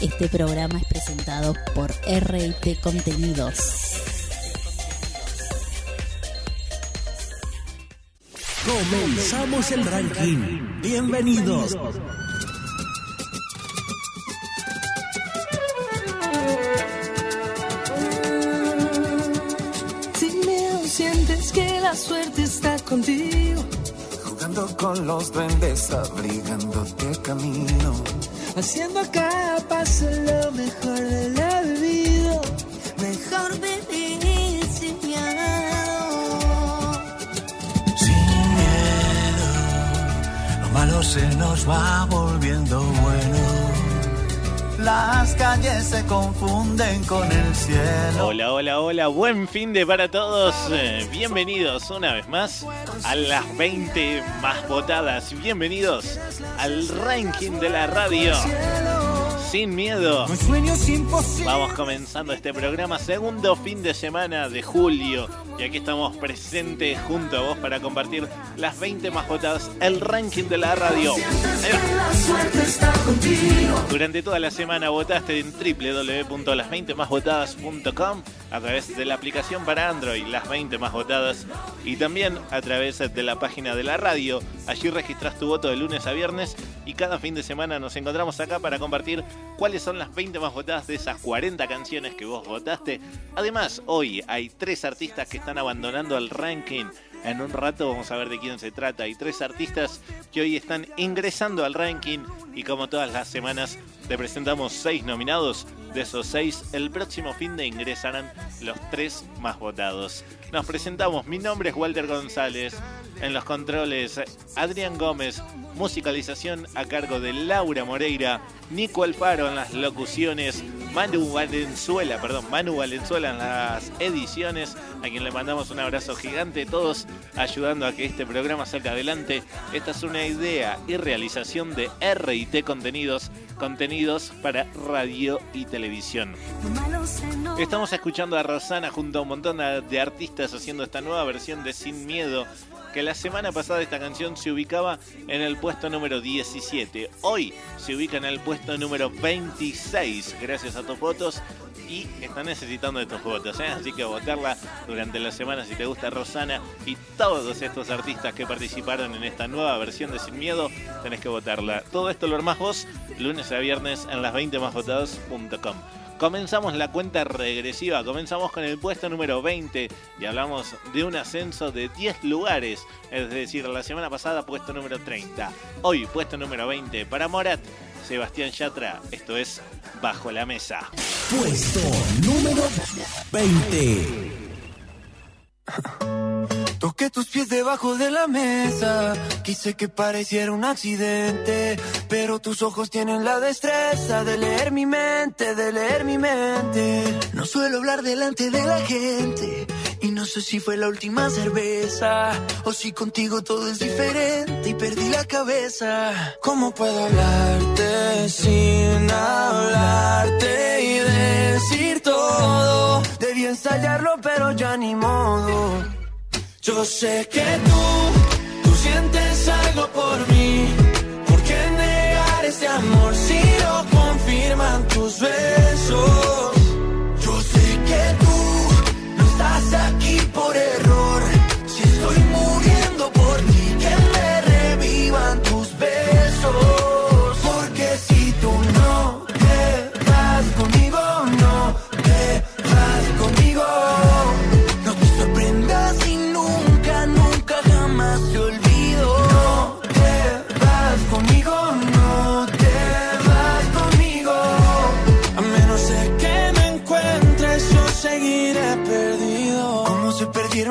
Este programa es presentado por RT Contenidos. Comenzamos el ranking. Bienvenidos. Sin miedo sientes que la suerte está contigo. Jugando con los duendes, abrigándote camino. Haciendo cada paso lo mejor de la vida. Mejor vivir sin miedo. Sin miedo, lo malo se nos va volviendo. Las calles se confunden con el cielo. Hola, hola, hola, buen fin de para todos. Eh, Bienvenidos una vez más a las 20 más votadas. Bienvenidos al ranking de la radio. Sin miedo. Vamos comenzando este programa, segundo fin de semana de julio. Y aquí estamos presentes junto a vos para compartir las 20 más votadas, el ranking de la radio. Contigo. Durante toda la semana votaste en www.las20másvotadas.com a través de la aplicación para Android, las 20 más votadas, y también a través de la página de la radio. Allí registras tu voto de lunes a viernes y cada fin de semana nos encontramos acá para compartir cuáles son las 20 más votadas de esas 40 canciones que vos votaste. Además, hoy hay tres artistas que están abandonando el ranking. En un rato vamos a ver de quién se trata. Hay tres artistas que hoy están ingresando al ranking y como todas las semanas te presentamos seis nominados. De esos seis, el próximo fin de ingresarán los tres más votados. Nos presentamos, mi nombre es Walter González. En los controles, Adrián Gómez. Musicalización a cargo de Laura Moreira. Nico Alfaro en las locuciones. Manu Valenzuela, perdón, Manu Valenzuela en las ediciones. A quien le mandamos un abrazo gigante. Todos ayudando a que este programa salga adelante. Esta es una idea y realización de RIT Contenidos. Para radio y televisión. Estamos escuchando a Rosana junto a un montón de artistas haciendo esta nueva versión de Sin Miedo, que la semana pasada esta canción se ubicaba en el puesto número 17. Hoy se ubica en el puesto número 26, gracias a tus votos. Y está necesitando de tus votos, ¿eh? así que votarla durante la semana si te gusta Rosana y todos estos artistas que participaron en esta nueva versión de Sin Miedo, tenés que votarla. Todo esto lo armás vos lunes a viernes en las 20másvotados.com. Comenzamos la cuenta regresiva, comenzamos con el puesto número 20 y hablamos de un ascenso de 10 lugares, es decir, la semana pasada puesto número 30, hoy puesto número 20 para Morat, Sebastián Yatra, esto es Bajo la Mesa. Puesto número 20. Toqué tus pies debajo de la mesa. Quise que pareciera un accidente. Pero tus ojos tienen la destreza de leer mi mente, de leer mi mente. No suelo hablar delante de la gente. Y no sé si fue la última cerveza. O si contigo todo es diferente y perdí la cabeza. ¿Cómo puedo hablarte sin hablarte y decir todo? Debí ensayarlo, pero ya ni modo. Yo sé que tú, tú sientes algo por mí. ¿Por qué negar este amor si lo confirman tus besos? Yo sé que tú no estás aquí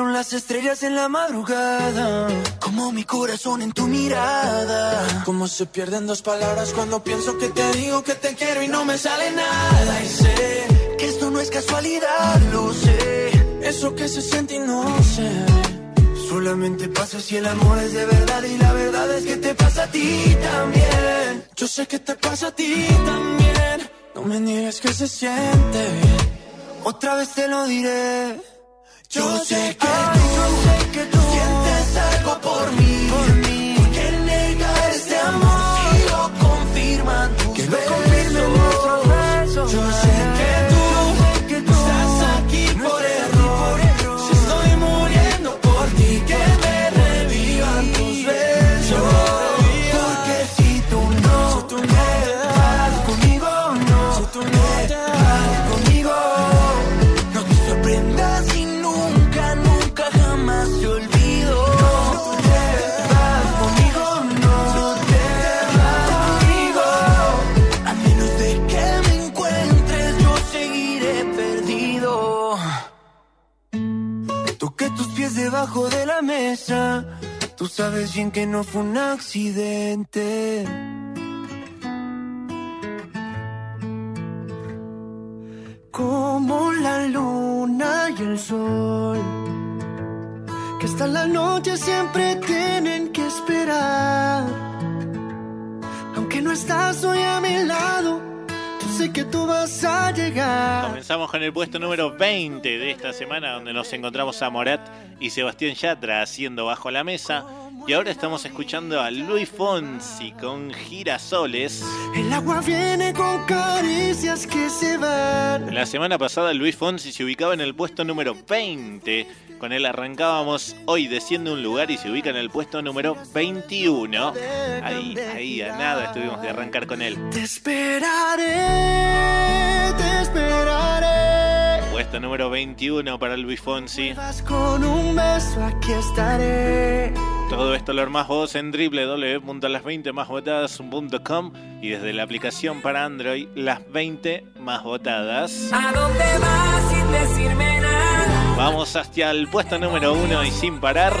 las estrellas en la madrugada. Como mi corazón en tu mirada. Como se pierden dos palabras cuando pienso que te digo que te quiero y no me sale nada. Y sé que esto no es casualidad, lo sé. Eso que se siente y no sé. Solamente pasa si el amor es de verdad y la verdad es que te pasa a ti también. Yo sé que te pasa a ti también. No me niegues que se siente bien. Otra vez te lo diré. Yo sé que Tú sabes bien que no fue un accidente. Como la luna y el sol, que hasta la noche siempre tienen que esperar. Aunque no estás hoy a mi lado, sé que tú vas a llegar. Comenzamos con el puesto número 20 de esta semana, donde nos encontramos a Morat y Sebastián Yatra haciendo bajo la mesa. Y ahora estamos escuchando a Luis Fonsi con Girasoles. El agua viene con caricias que se van. La semana pasada Luis Fonsi se ubicaba en el puesto número 20. Con él arrancábamos, hoy desciende un lugar y se ubica en el puesto número 21. Ahí, ahí, a nada estuvimos de arrancar con él. Te esperaré, te esperaré. Puesto número 21 para Luis Fonsi. Vas con un beso, aquí estaré. Todo esto lo armás vos en www.las20másvotadas.com y desde la aplicación para Android, las 20 más votadas. ¿A dónde vas sin decirme nada? Vamos hacia el puesto número 1 y sin parar.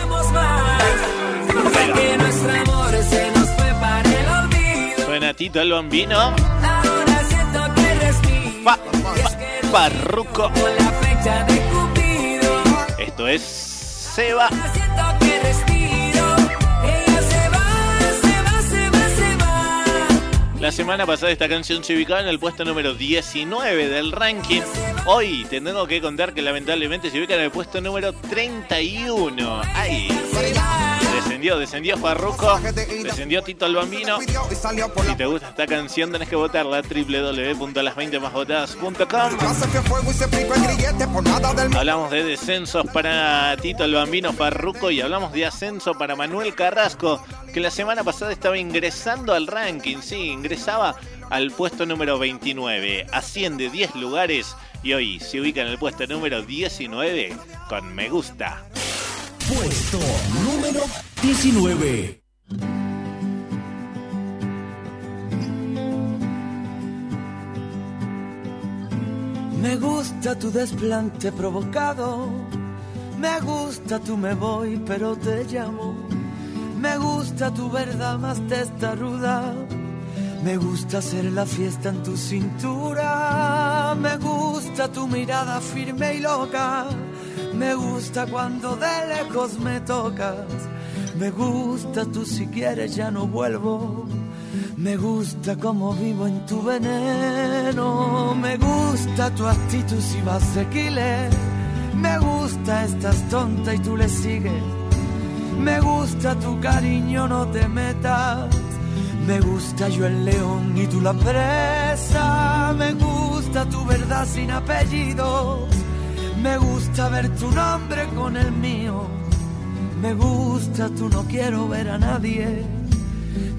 Suena Tito el Bambino. Pa, pa, Parruco. Esto es Seba. La semana pasada esta canción se ubicaba en el puesto número 19 del ranking. Hoy te tengo que contar que lamentablemente se ubica en el puesto número 31. Ahí. Descendió, descendió Farruko, descendió Tito el Bambino. Si te gusta esta canción tenés que votarla www.las20másvotadas.com Hablamos de descensos para Tito el Bambino Farruco y hablamos de ascenso para Manuel Carrasco, que la semana pasada estaba ingresando al ranking, sí, ingresaba al puesto número 29, asciende 10 lugares y hoy se ubica en el puesto número 19 con Me Gusta. Puesto número 19. Me gusta tu desplante provocado. Me gusta tu me voy, pero te llamo. Me gusta tu verdad más testaruda. Me gusta hacer la fiesta en tu cintura. Me gusta tu mirada firme y loca. Me gusta cuando de lejos me tocas. Me gusta tú si quieres ya no vuelvo. Me gusta como vivo en tu veneno. Me gusta tu actitud si vas de killer. Me gusta estás tonta y tú le sigues. Me gusta tu cariño, no te metas. Me gusta yo el león y tú la presa. Me gusta tu verdad sin apellidos. Me gusta ver tu nombre con el mío. Me gusta tú no quiero ver a nadie.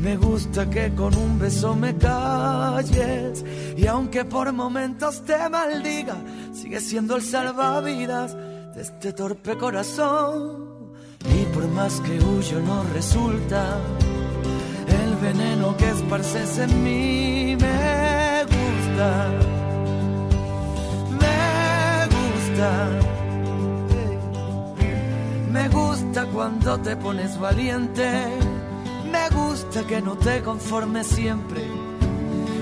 Me gusta que con un beso me calles. Y aunque por momentos te maldiga, sigue siendo el salvavidas de este torpe corazón. Y por más que huyo no resulta el veneno que esparces en mí me gusta, Me gusta cuando te pones valiente, me gusta que no te conformes siempre.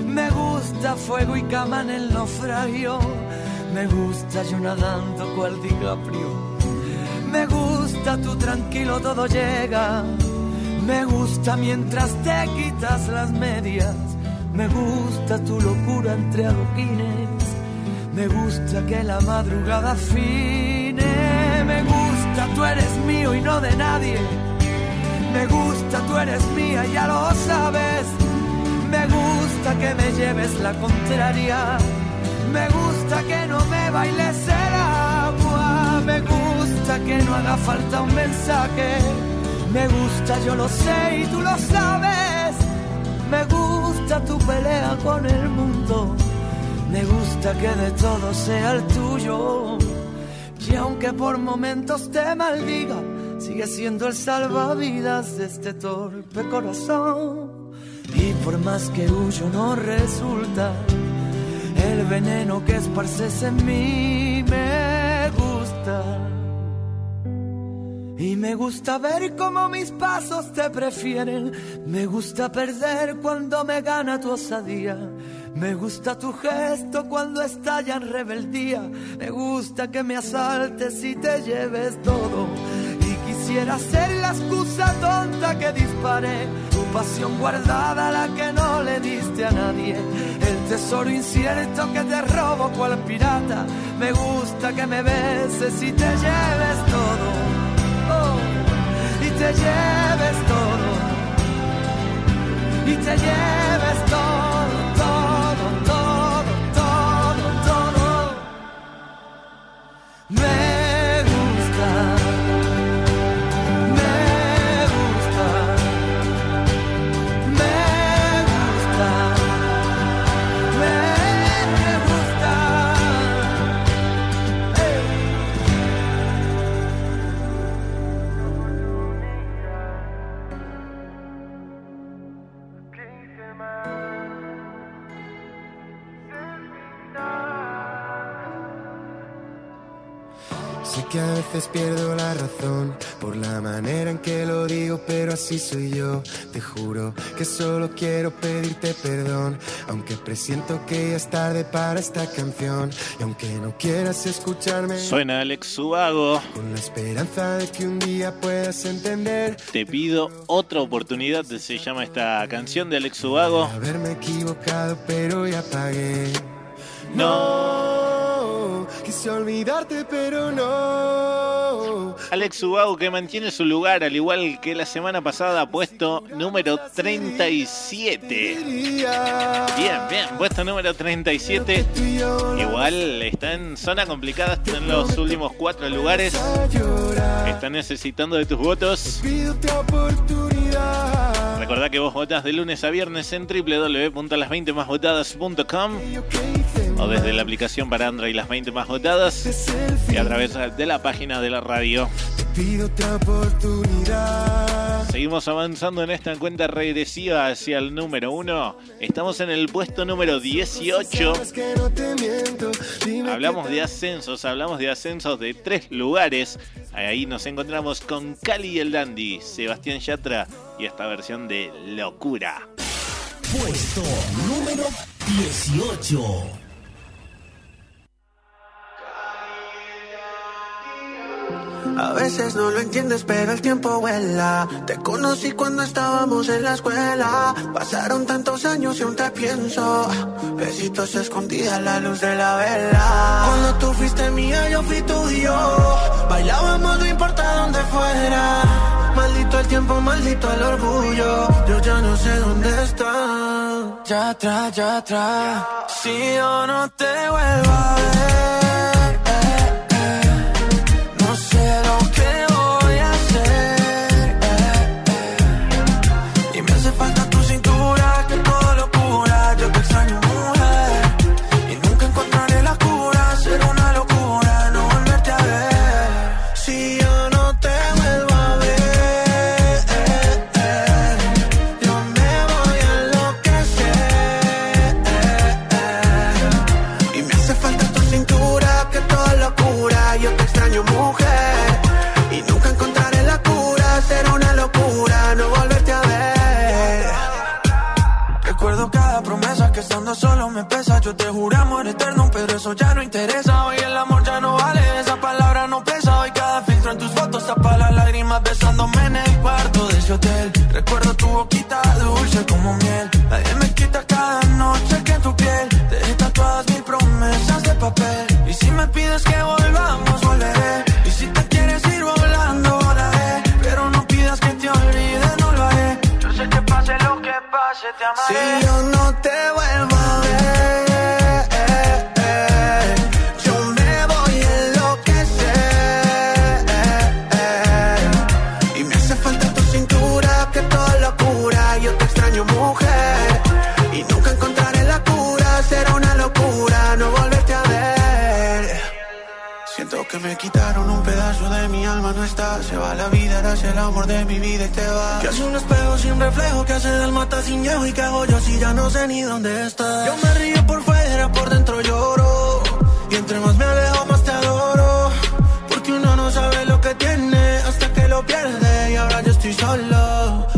Me gusta fuego y cama en el naufragio, me gusta yo nadando cual DiCaprio. Me gusta tu tranquilo todo llega. Me gusta mientras te quitas las medias. Me gusta tu locura entre adoquines. Me gusta que la madrugada fine. Me gusta, tú eres mío y no de nadie. Me gusta, tú eres mía, ya lo sabes. Me gusta que me lleves la contraria. Me gusta que no me bailes el agua. Me gusta que no haga falta un mensaje. Me gusta, yo lo sé y tú lo sabes. Me gusta tu pelea con el mundo. Me gusta que de todo sea el tuyo. Y aunque por momentos te maldiga, sigue siendo el salvavidas de este torpe corazón. Y por más que huyo no resulta, el veneno que esparces en mí me gusta. Y me gusta ver cómo mis pasos te prefieren. Me gusta perder cuando me gana tu osadía. Me gusta tu gesto cuando estalla en rebeldía. Me gusta que me asaltes y te lleves todo. Y quisiera ser la excusa tonta que disparé. Tu pasión guardada, la que no le diste a nadie. El tesoro incierto que te robo cual pirata. Me gusta que me beses y te lleves todo. Te lleves todo. Y te lleves todo, todo, todo, todo, todo. Que a veces pierdo la razón por la manera en que lo digo, pero así soy yo. Te juro que solo quiero pedirte perdón, aunque presiento que ya es tarde para esta canción. Y aunque no quieras escucharme, Suena Alex Subago. con la esperanza de que un día puedas entender. Te pido otra oportunidad, se llama esta canción de Alex Subago. Haberme equivocado, pero ya pagué. No. Quise olvidarte, pero no. Alex Subago que mantiene su lugar, al igual que la semana pasada, puesto número 37. Bien, bien, puesto número 37. Igual está en zona complicada, está en los últimos cuatro lugares. Está necesitando de tus votos. Recordá que vos votás de lunes a viernes en www.las20másvotadas.com o desde la aplicación para Android Las 20 Más Votadas y a través de la página de la radio. Seguimos avanzando en esta cuenta regresiva hacia el número 1. Estamos en el puesto número 18. Sabes que no te miento. Dime Hablamos de ascensos, hablamos de ascensos de tres lugares. Ahí nos encontramos con Cali y el Dandy, Sebastián Yatra y esta versión de Locura. Puesto número 18. A veces no lo entiendes, pero el tiempo vuela. Te conocí cuando estábamos en la escuela. Pasaron tantos años y aún te pienso. Besitos escondidas a la luz de la vela. Cuando tú fuiste mía, yo fui tuyo. Bailábamos, no importa dónde fuera. Maldito el tiempo, maldito el orgullo. Yo ya no sé dónde está. Ya atrás, ya atrás. Si yo no te vuelvo a ver. Estando solo me pesa. Yo te juro amor eterno, pero eso ya no interesa. Hoy el amor ya no vale, esa palabra no pesa. Hoy cada filtro en tus fotos tapa las lágrimas besándome en el cuarto de ese hotel. Recuerdo tu boquita dulce como miel. Nadie me quita cada noche que en tu piel te tatuadas mil promesas de papel. Y si me pides que volvamos, Si yo no te vuelvo a ver Yo me voy en lo que Y me hace falta tu cintura Que todo lo cura Yo te extraño mujer Y nunca encontraré la cura. Será una locura No volverte a ver. Siento que me quitaron un pedazo de mi alma no está. Se va la vida, eras el amor de mi vida y te va. Que hace un espejo sin reflejo, que hace del mata sin viejo y que hago yo si ya no sé ni dónde estás. Yo me río por fuera, por dentro lloro. Y entre más me alejo, más te adoro. Porque uno no sabe lo que tiene hasta que lo pierde. Y ahora yo estoy solo.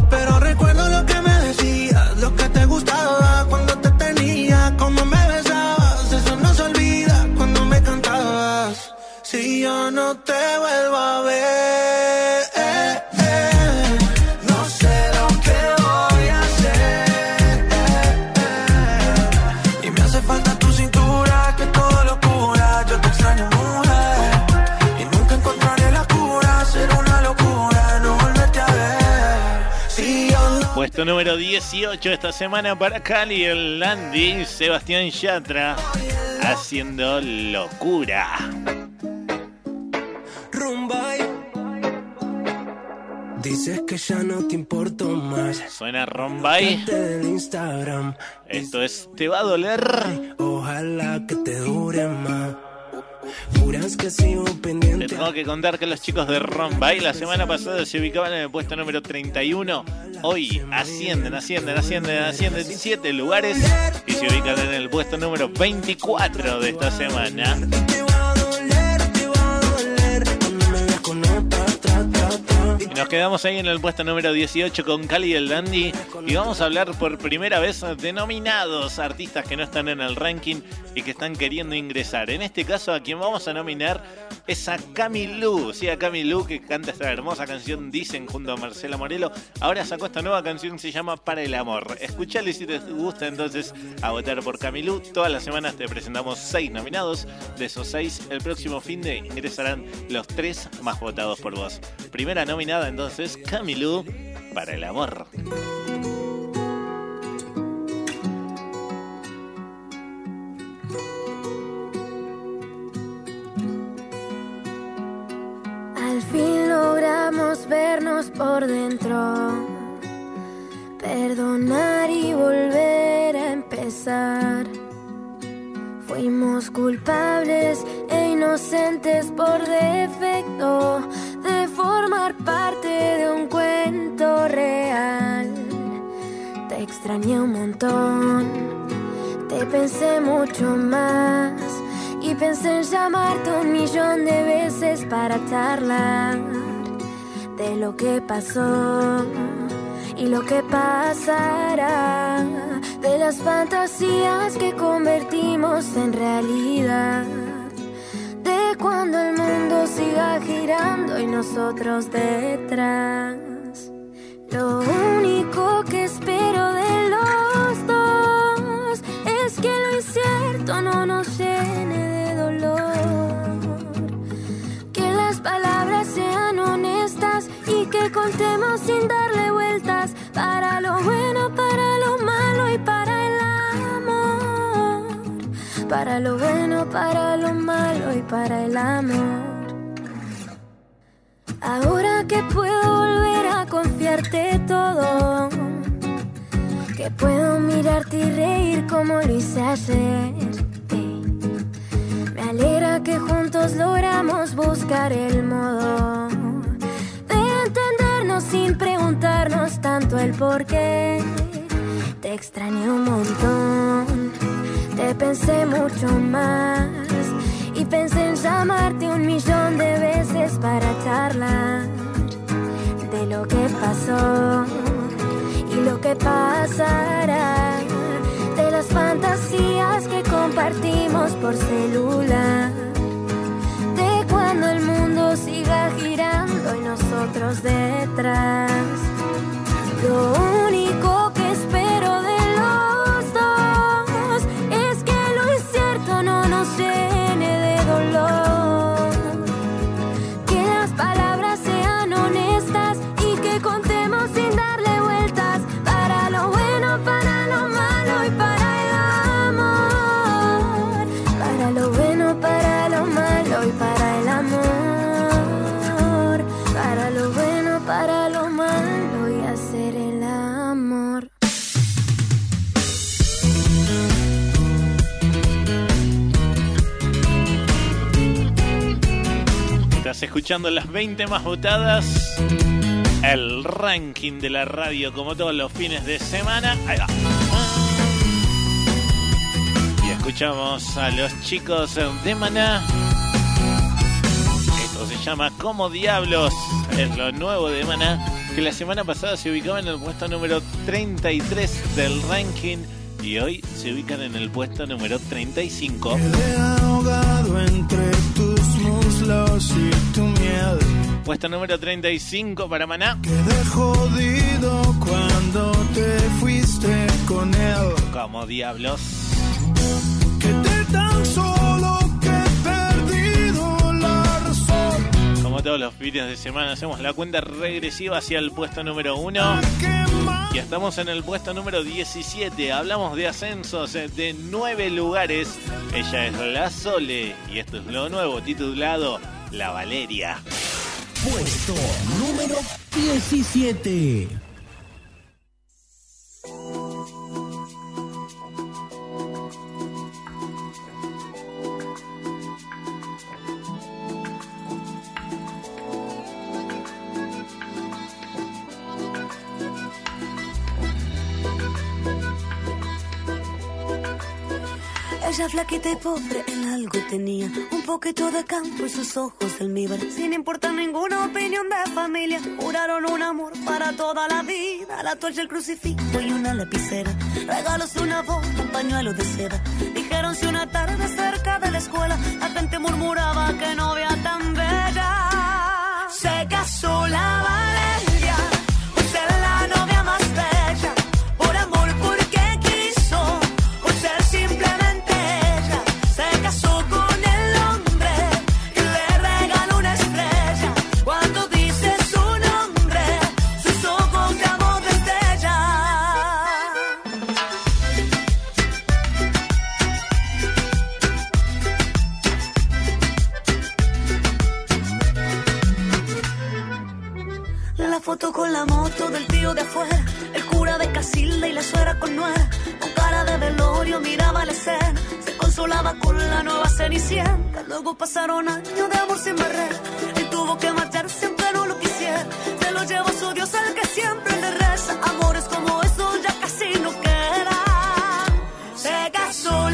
Puesto número 18 esta semana para Cali, el Landy, Sebastián Yatra, haciendo locura. Rumbay. Dices que ya no te importo más. Suena Rombay. Esto es Te va a doler. Ojalá que te dure más. Juras que sigo Te tengo que contar que los chicos de Rombay la semana pasada se ubicaban en el puesto número 31. Hoy ascienden, ascienden, ascienden, ascienden 7 lugares y se ubican en el puesto número 24 de esta semana. Nos quedamos ahí en el puesto número 18 con Cali y el Dandy y vamos a hablar por primera vez de nominados, artistas que no están en el ranking y que están queriendo ingresar. En este caso a quien vamos a nominar es a Camilú, sí, a Camilú que canta esta hermosa canción Dicen junto a Marcela Morelo. Ahora sacó esta nueva canción, se llama Para el Amor. Escuchale si te gusta entonces a votar por Camilú. Todas las semanas te presentamos seis nominados. De esos seis, el próximo fin de ingresarán los tres más votados por vos. Primera nominada entonces, Camilú, Para el Amor. Al fin logramos vernos por dentro, perdonar y volver a empezar. Fuimos culpables e inocentes por defecto de formar parte de un cuento real. Te extrañé un montón, te pensé mucho más y pensé en llamarte un millón de veces para charlar de lo que pasó y lo que pasará, de las fantasías que convertimos en realidad, de cuando el mundo siga girando y nosotros detrás. Lo único que espero de los dos es que lo incierto no nos llene de dolor. Palabras sean honestas y que contemos sin darle vueltas para lo bueno, para lo malo y para el amor. Para lo bueno, para lo malo y para el amor. Ahora que puedo volver a confiarte todo, que puedo mirarte y reír como lo hice. Alegra que juntos logramos buscar el modo de entendernos sin preguntarnos tanto el por qué. Te extrañé un montón, te pensé mucho más y pensé en llamarte un millón de veces para charlar de lo que pasó y lo que pasará, fantasías que compartimos por celular, de cuando el mundo siga girando y nosotros detrás. Lo único Escuchando las 20 más votadas. El ranking de la radio como todos los fines de semana. Ahí va. Y escuchamos a los chicos de Maná. Esto se llama Como Diablos. Es lo nuevo de Maná. Que la semana pasada se ubicaba en el puesto número 33 del ranking. Y hoy se ubican en el puesto número 35. Quedé ahogado entre. Puesto número 35 para Maná. Quedé jodido cuando te fuiste con él. Como Diablos. Quedé tan solo que he perdido la razón. Como todos los fines de semana, hacemos la cuenta regresiva hacia el puesto número 1. Estamos en el puesto número 17. Hablamos de ascensos eh, de 9 lugares. Ella es la Sole. Y esto es lo nuevo, titulado La Valeria. Puesto número 17. Ella flaquita y pobre en algo tenía. Un poquito de campo y sus ojos de almíbar Sin importar ninguna opinión de familia Juraron un amor para toda la vida. La toalla, el crucifijo y una lapicera. Regalos de una voz, un pañuelo de seda. Dijeron si una tarde cerca de la escuela La gente murmuraba que novia tan bella Se casó la Valeria con la moto del tío de afuera, el cura de Casilda y la suegra con nuera, con cara de velorio miraba la escena, se consolaba con la nueva cenicienta. Luego pasaron años de amor sin barrera y tuvo que marcharse aunque no lo quisiera. Se lo llevó su Dios al que siempre le reza. Amores como esos ya casi no quedan. Se casó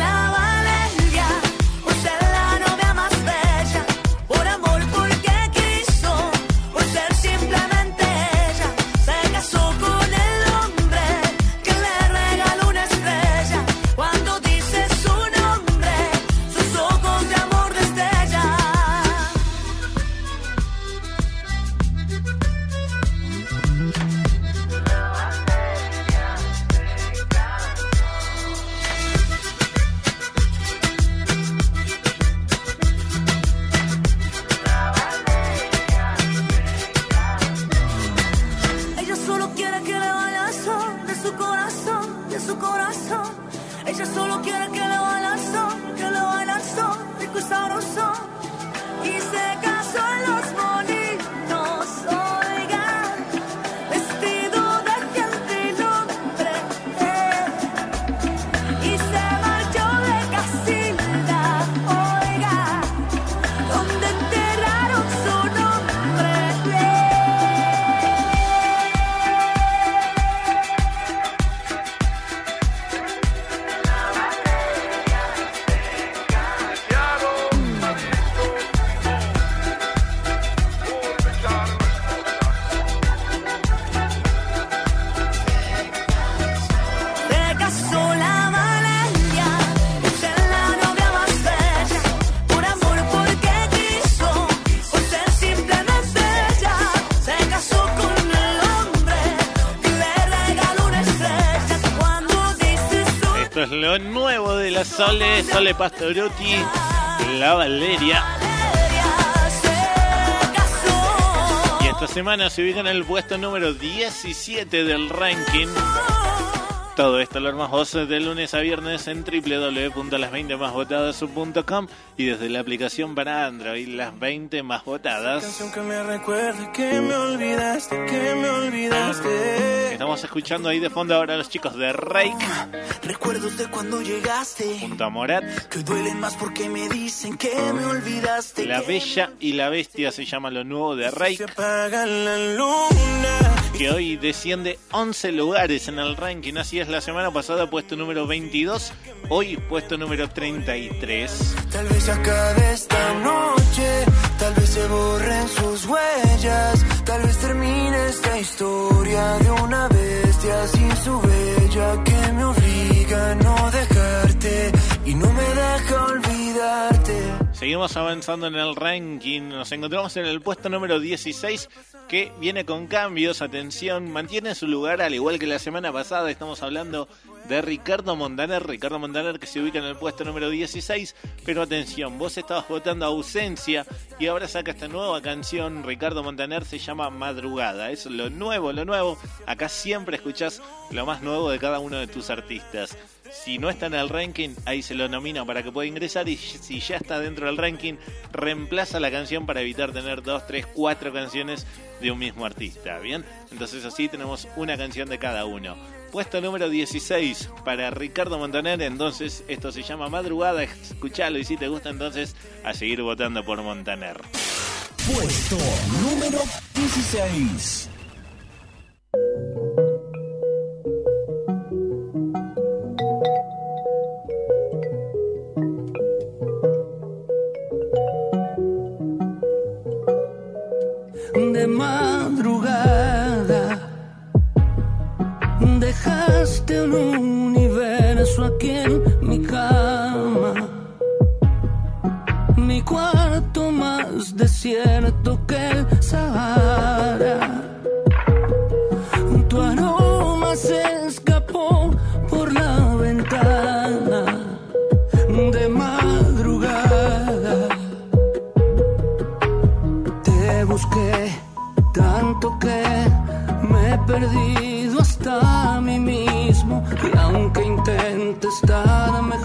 Sole, Sole Pastoruti, La Valeria. Y esta semana se ubica en el puesto número 17 del ranking. Todo esto lo más vos de lunes a viernes en www.las20másvotadas.com y desde la aplicación para Android, las 20 más votadas. Canción que me recuerde que me olvidaste, que me olvidaste. Estamos escuchando ahí de fondo ahora a los chicos de Rake Recuerdos de cuando llegaste, junto a Morat. que duelen más porque me dicen que me olvidaste. La Bella y la Bestia se llama lo nuevo de Rake, Se apaga la luna. que hoy desciende 11 lugares en el ranking. Así es, la semana pasada puesto número 22, hoy puesto número 33. Tal vez acabe esta noche, tal vez se borren sus huellas, tal vez termine esta historia de una bestia sin su bella que me obliga a no dejarte Seguimos avanzando en el ranking. Nos encontramos en el puesto número 16 que viene con cambios. Atención, mantiene su lugar al igual que la semana pasada. Estamos hablando de Ricardo Montaner. Ricardo Montaner que se ubica en el puesto número 16. Pero atención, vos estabas votando ausencia y ahora saca esta nueva canción. Ricardo Montaner se llama Madrugada. Es lo nuevo, lo nuevo. Acá siempre escuchás lo más nuevo de cada uno de tus artistas. Si no está en el ranking, ahí se lo nomina para que pueda ingresar y si ya está dentro del ranking, reemplaza la canción para evitar tener dos, tres, cuatro canciones de un mismo artista. Bien, entonces así tenemos una canción de cada uno. Puesto número 16 para Ricardo Montaner, entonces esto se llama Madrugada, escuchalo y si te gusta entonces a seguir votando por Montaner. Puesto número 16. De madrugada. Dejaste un universo aquí en mi cama. Mi cuarto más desierto que el Sahara. Que me he perdido hasta a mí mismo. Y aunque intente estar mejor,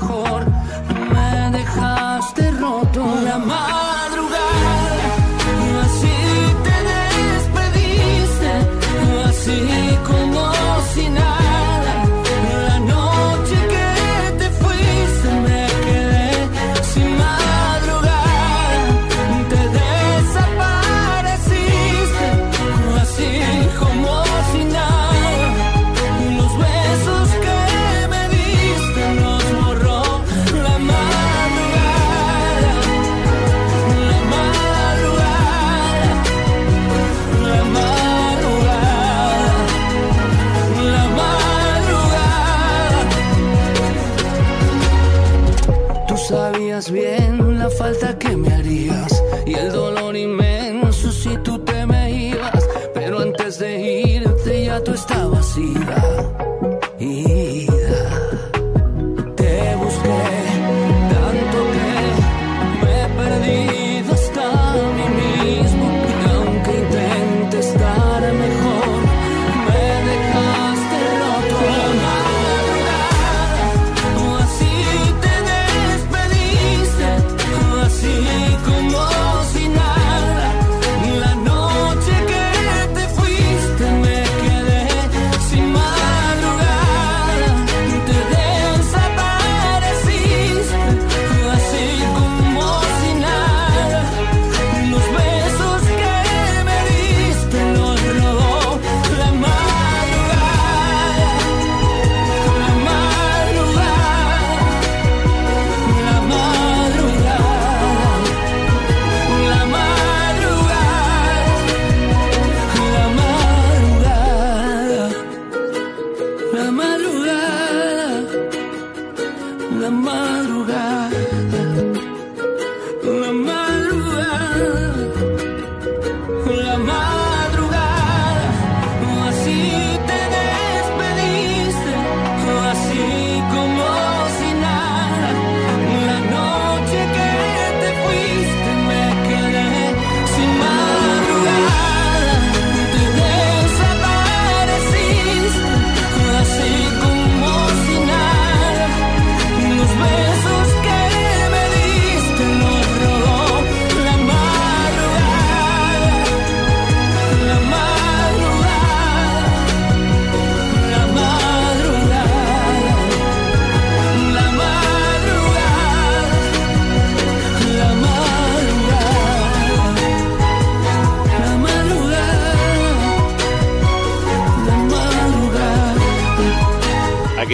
falta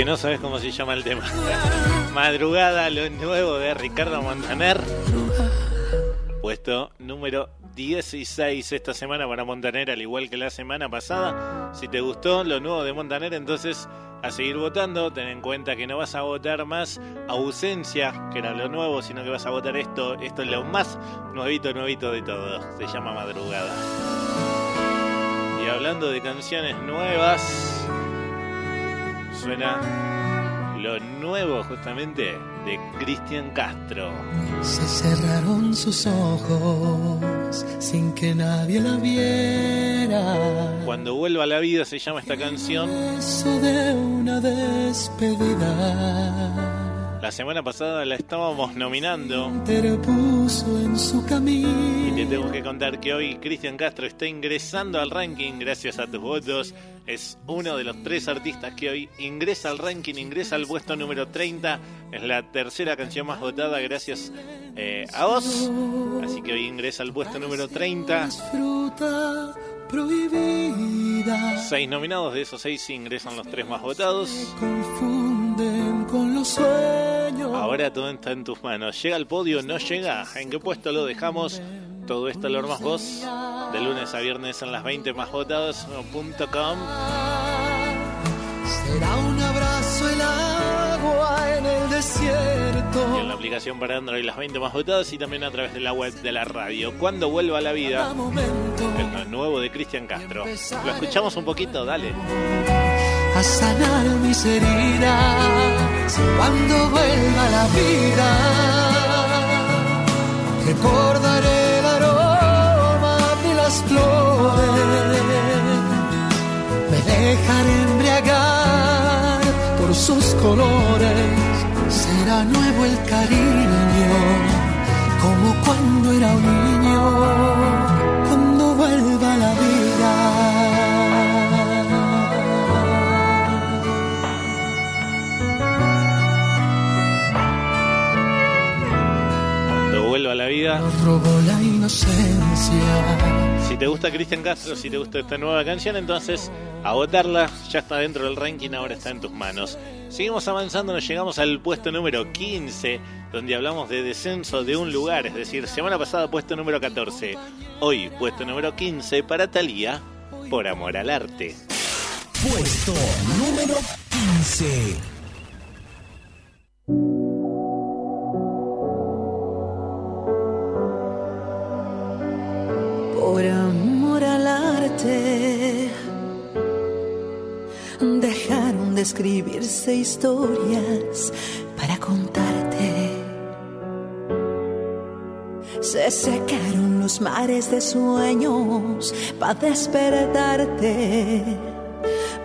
no sabes cómo se llama el tema. Madrugada, lo nuevo de Ricardo Montaner. Puesto número 16 esta semana para Montaner, al igual que la semana pasada. Si te gustó lo nuevo de Montaner, entonces a seguir votando. Ten en cuenta que no vas a votar más ausencia, que era lo nuevo, sino que vas a votar esto. Esto es lo más nuevito, nuevito de todo. Se llama Madrugada. Y hablando de canciones nuevas, suena lo nuevo justamente de Cristian Castro. Se cerraron sus ojos sin que nadie la viera. Cuando vuelva a la vida se llama esta canción. Eso de una despedida. La semana pasada la estábamos nominando. Interpuso en su camino. Y te tengo que contar que hoy Cristian Castro está ingresando al ranking gracias a tus votos. Es uno de los tres artistas que hoy ingresa al ranking, ingresa al puesto número 30. Es la tercera canción más votada gracias eh, a vos. Así que hoy ingresa al puesto número 30. Fruta prohibida. Seis nominados, de esos seis ingresan los tres más votados. Confunden con los sueños. Ahora todo está en tus manos. ¿Llega al podio? ¿No llega? ¿En qué puesto lo dejamos? Todo esto lo más vos. De lunes a viernes en las 20 más votados.com. Será un abrazo el agua en el desierto. Y en la aplicación para Android las 20 más votadas y también a través de la web de la radio. Cuando vuelva a la vida, el nuevo de Cristian Castro. Lo escuchamos un poquito, dale. A sanar mis heridas cuando vuelva la vida. Recordaré el aroma de las flores. Me dejaré embriagar por sus colores. Será nuevo el cariño, como cuando era un niño, robó la inocencia. Si te gusta Cristian Castro, si te gusta esta nueva canción, entonces a votarla. Ya está dentro del ranking, ahora está en tus manos. Seguimos avanzando, nos llegamos al puesto número 15, donde hablamos de descenso de un lugar. Es decir, semana pasada puesto número 14. Hoy puesto número 15 para Thalía, por amor al arte. Puesto número 15. Por amor al arte, dejaron de escribirse historias para contarte. Se secaron los mares de sueños para despertarte.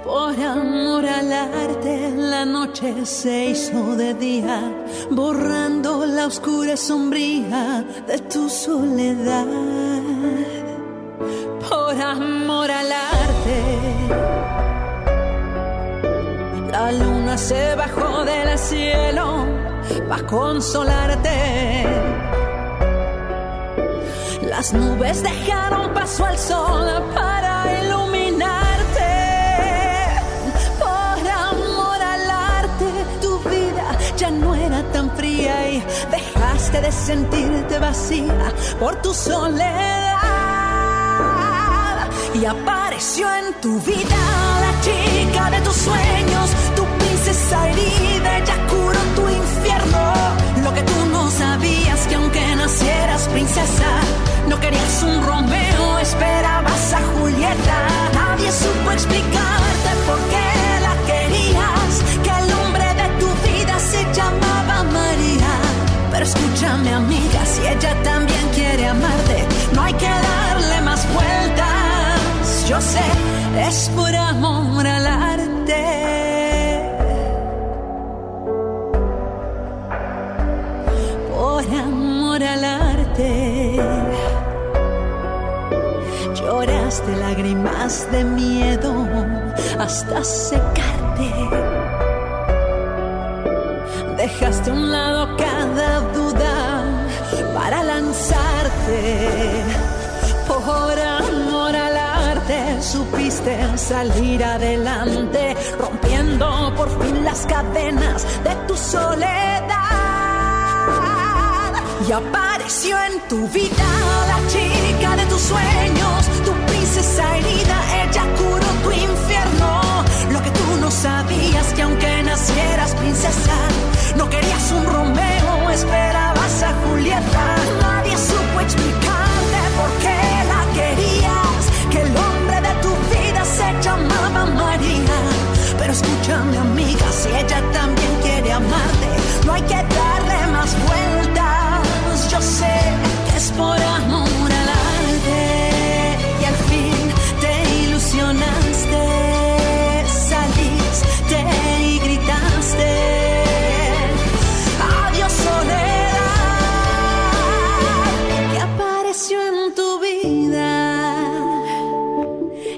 Por amor al arte, la noche se hizo de día, borrando la oscura sombría de tu soledad. Amor al arte, la luna se bajó del cielo para consolarte. Las nubes dejaron paso al sol para iluminarte. Por amor al arte, tu vida ya no era tan fría y dejaste de sentirte vacía por tu soledad. Y apareció en tu vida la chica de tus sueños, tu princesa herida, ella curó tu infierno. Lo que tú no sabías que aunque nacieras princesa, no querías un Romeo, esperabas a Julieta. Nadie supo explicarte por qué la querías, que el hombre de tu vida se llamaba María. Pero escúchame amiga, si ella también quiere amarte, no hay que vueltas. Yo sé, es por amor al arte. Por amor al arte. Lloraste lágrimas de miedo hasta secarte. Dejaste a un lado cada duda para lanzarte. Salir adelante rompiendo por fin las cadenas de tu soledad. Y apareció en tu vida la chica de tus sueños, tu princesa herida, ella curó tu infierno. Lo que tú no sabías que aunque nacieras princesa, no querías un Romeo, esperabas a Julieta. Nadie supo explicarte si ella también quiere amarte, no hay que darle más vueltas. Yo sé que es por amor al arte y al fin te ilusionaste, saliste y gritaste. Adiós soledad que apareció en tu vida,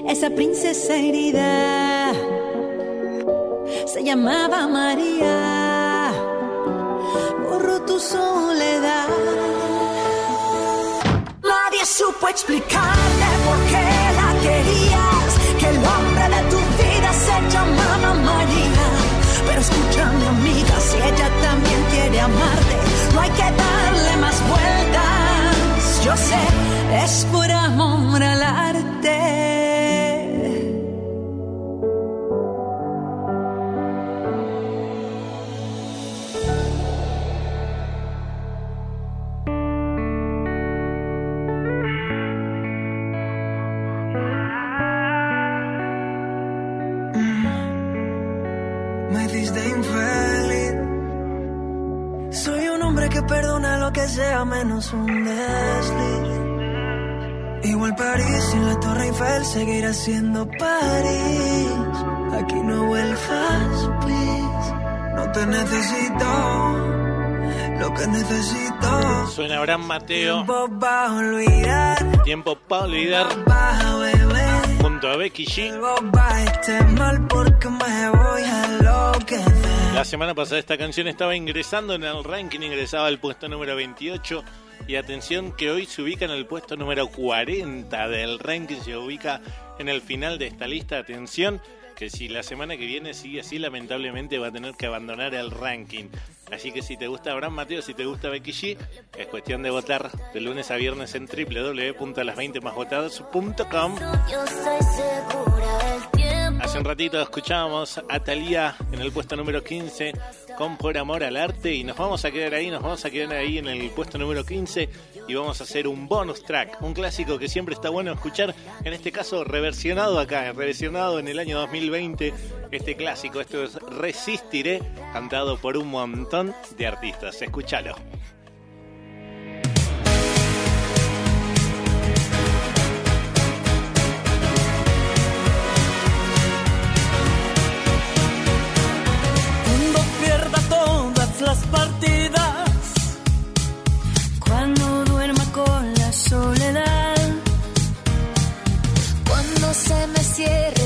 esa princesa herida llamaba María, borró tu soledad. Nadie supo explicarte por qué la querías, que el hombre de tu vida se llamaba María. Pero escúchame amiga, si ella también quiere amarte, no hay que darle más vueltas. Yo sé, es por amor al arte. Menos un desliz. Igual París sin la Torre Eiffel seguirá siendo París. Aquí no vuelvas, please. No te necesito. Lo que necesito. Suena Abraham Mateo. Tiempo va a olvidar. Tiempo para olvidar. Va a beber. Junto a Becky G. Algo va a estar mal porque me voy a enloquecer. La semana pasada esta canción estaba ingresando en el ranking, ingresaba al puesto número 28. Y atención que hoy se ubica en el puesto número 40 del ranking, se ubica en el final de esta lista. Atención que si la semana que viene sigue así, lamentablemente va a tener que abandonar el ranking. Así que si te gusta Abraham Mateo, si te gusta Becky G, es cuestión de votar de lunes a viernes en www.las20másvotadas.com. Yo estoy segura del tiempo. Hace un ratito escuchábamos a Thalía en el puesto número 15 Por Amor al Arte y nos vamos a quedar ahí, nos vamos a quedar ahí en el puesto número 15 y vamos a hacer un bonus track, un clásico que siempre está bueno escuchar, en este caso reversionado acá, reversionado en el año 2020, este clásico, esto es Resistiré, cantado por un montón de artistas, escúchalo. Se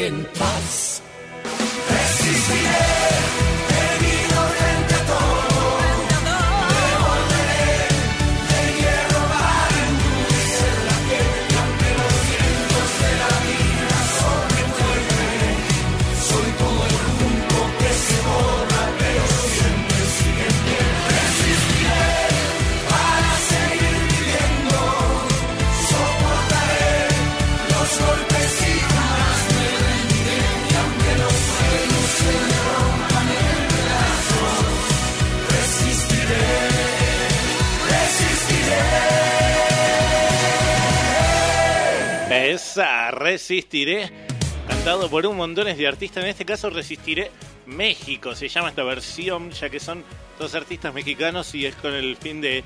me Resistiré, cantado por un montón de artistas. En este caso, Resistiré México. Se llama esta versión, ya que son dos artistas mexicanos y es con el fin de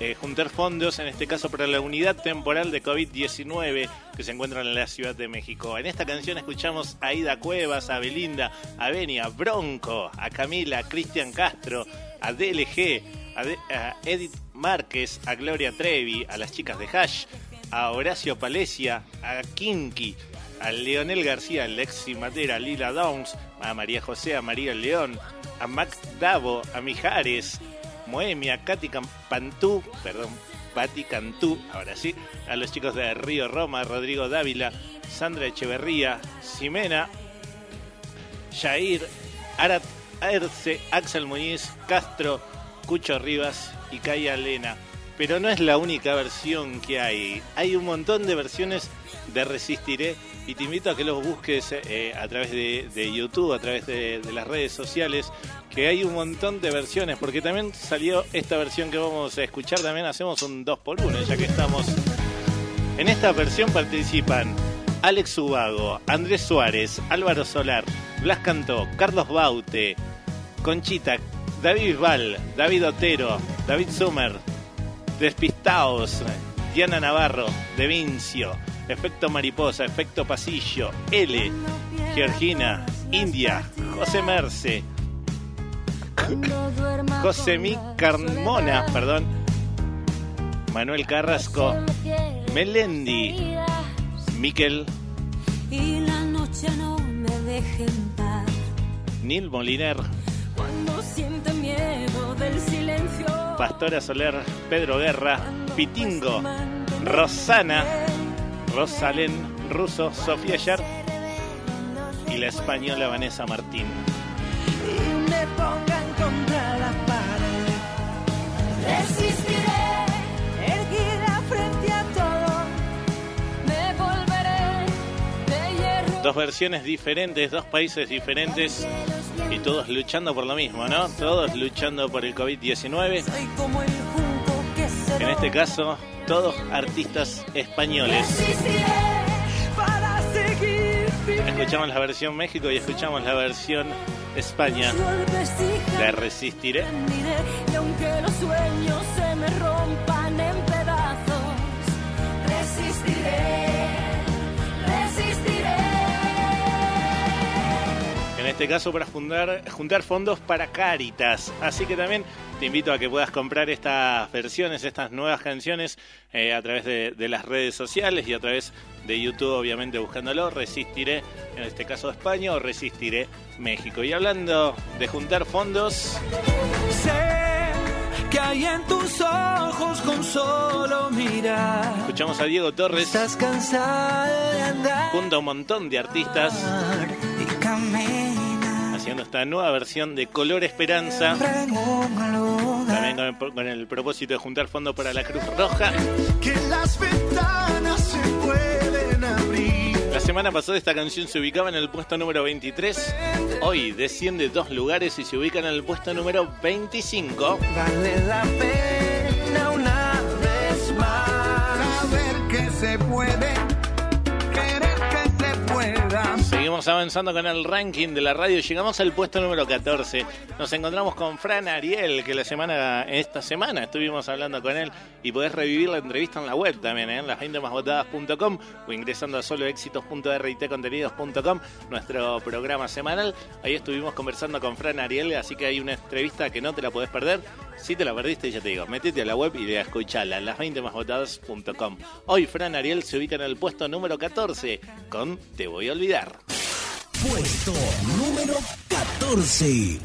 eh, juntar fondos, en este caso para la unidad temporal de COVID-19 que se encuentra en la Ciudad de México. En esta canción escuchamos a Ida Cuevas, a Belinda, a Beni, a Bronco, a Camila, a Cristian Castro, a DLG, a, a Edith Márquez, a Gloria Trevi, a las chicas de Hash, a Horacio Palesia, a Kinky, a Leonel García, a Lexi Matera, a Lila Downs, a María José, a María León, a Mac Davo, a Mijares, Moemia, Katy Campantú, perdón, Pati Cantú, ahora sí, a los chicos de Río Roma, Rodrigo Dávila, Sandra Echeverría, Ximena, Jair, Arat Erce, Axel Muñiz, Castro, Cucho Rivas y Kaya Lena. Pero no es la única versión que hay. Hay un montón de versiones de Resistiré y te invito a que los busques eh, a través de, YouTube, a través de, de las redes sociales, que hay un montón de versiones, porque también salió esta versión que vamos a escuchar, también hacemos un 2x1, ya que estamos... En esta versión participan Alex Ubago, Andrés Suárez, Álvaro Solar, Blas Cantó, Carlos Baute, Conchita, David Bisbal, David Otero, David Sommer, Despistaos, Diana Navarro, De Vincio, Efecto Mariposa, Efecto Pasillo, L, Georgina, India, José Merce, Josemi Carmona, perdón, Manuel Carrasco, Melendi, Miquel. Nil Moliner, Cuando siente miedo del silencio. Pastora Soler, Pedro Guerra, Pitingo, Rosana, Rosalén Russo, Sofía Yar y la española Vanessa Martín. Dos versiones diferentes, dos países diferentes y todos luchando por lo mismo, ¿no? Todos luchando por el COVID-19. Soy como el junco que se En este caso, todos artistas españoles. Viviendo. Escuchamos la versión México y escuchamos la versión España. La resistiré. y aunque los sueños se me rompan este caso para fundar, juntar fondos para Caritas. Así que también te invito a que puedas comprar estas versiones, estas nuevas canciones eh, a través de, de las redes sociales y a través de YouTube, obviamente buscándolo, Resistiré, en este caso España, o Resistiré México. Y hablando de juntar fondos, Sé que hay en tus ojos con solo mirar. escuchamos a Diego Torres Estás cansada de andar junto a un montón de artistas haciendo esta nueva versión de Color Esperanza. También con el, con el propósito de juntar fondos para la Cruz Roja. que las ventanas se pueden abrir. La semana pasada esta canción se ubicaba en el puesto número 23. Hoy desciende dos lugares y se ubica en el puesto número 25. Vale la pena una vez más saber que se puede, Seguimos avanzando con el ranking de la radio. Llegamos al puesto número 14. Nos encontramos con Fran Ariel, que la semana, esta semana estuvimos hablando con él y podés revivir la entrevista en la web también, ¿eh? en las 20 másvotadas.com o ingresando a soloéxitos.rtcontenidos.com, nuestro programa semanal. Ahí estuvimos conversando con Fran Ariel, así que hay una entrevista que no te la podés perder. Si te la perdiste, ya te digo, metete a la web y le escuchala, las 20 másvotadas.com. Hoy Fran Ariel se ubica en el puesto número 14 con Te voy a olvidar. Puesto número 14.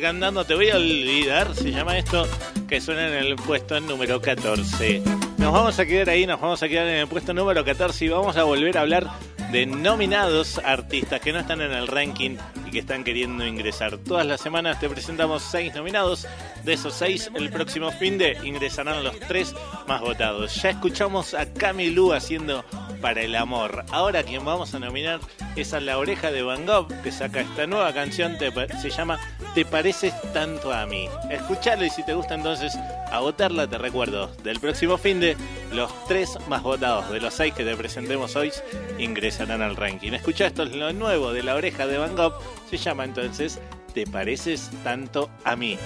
Dice cantando. Te voy a olvidar, se llama esto, que suena en el puesto número 14. Nos vamos a quedar ahí, nos vamos a quedar en el puesto número 14 y vamos a volver a hablar de nominados artistas que no están en el ranking y que están queriendo ingresar. Todas las semanas te presentamos seis nominados. De esos seis, el próximo fin de ingresarán los tres más votados. Ya escuchamos a Camilú haciendo para el amor. Ahora quien vamos a nominar es a La Oreja de Van Gogh, que saca esta nueva canción, se llama Te pareces tanto a mí. Escucharla y si te gusta entonces a votarla, te recuerdo, del próximo fin de los tres más votados de los seis que te presentemos hoy ingresarán al ranking. Escucha esto es lo nuevo de La Oreja de Van Gogh, se llama entonces Te pareces tanto a mí.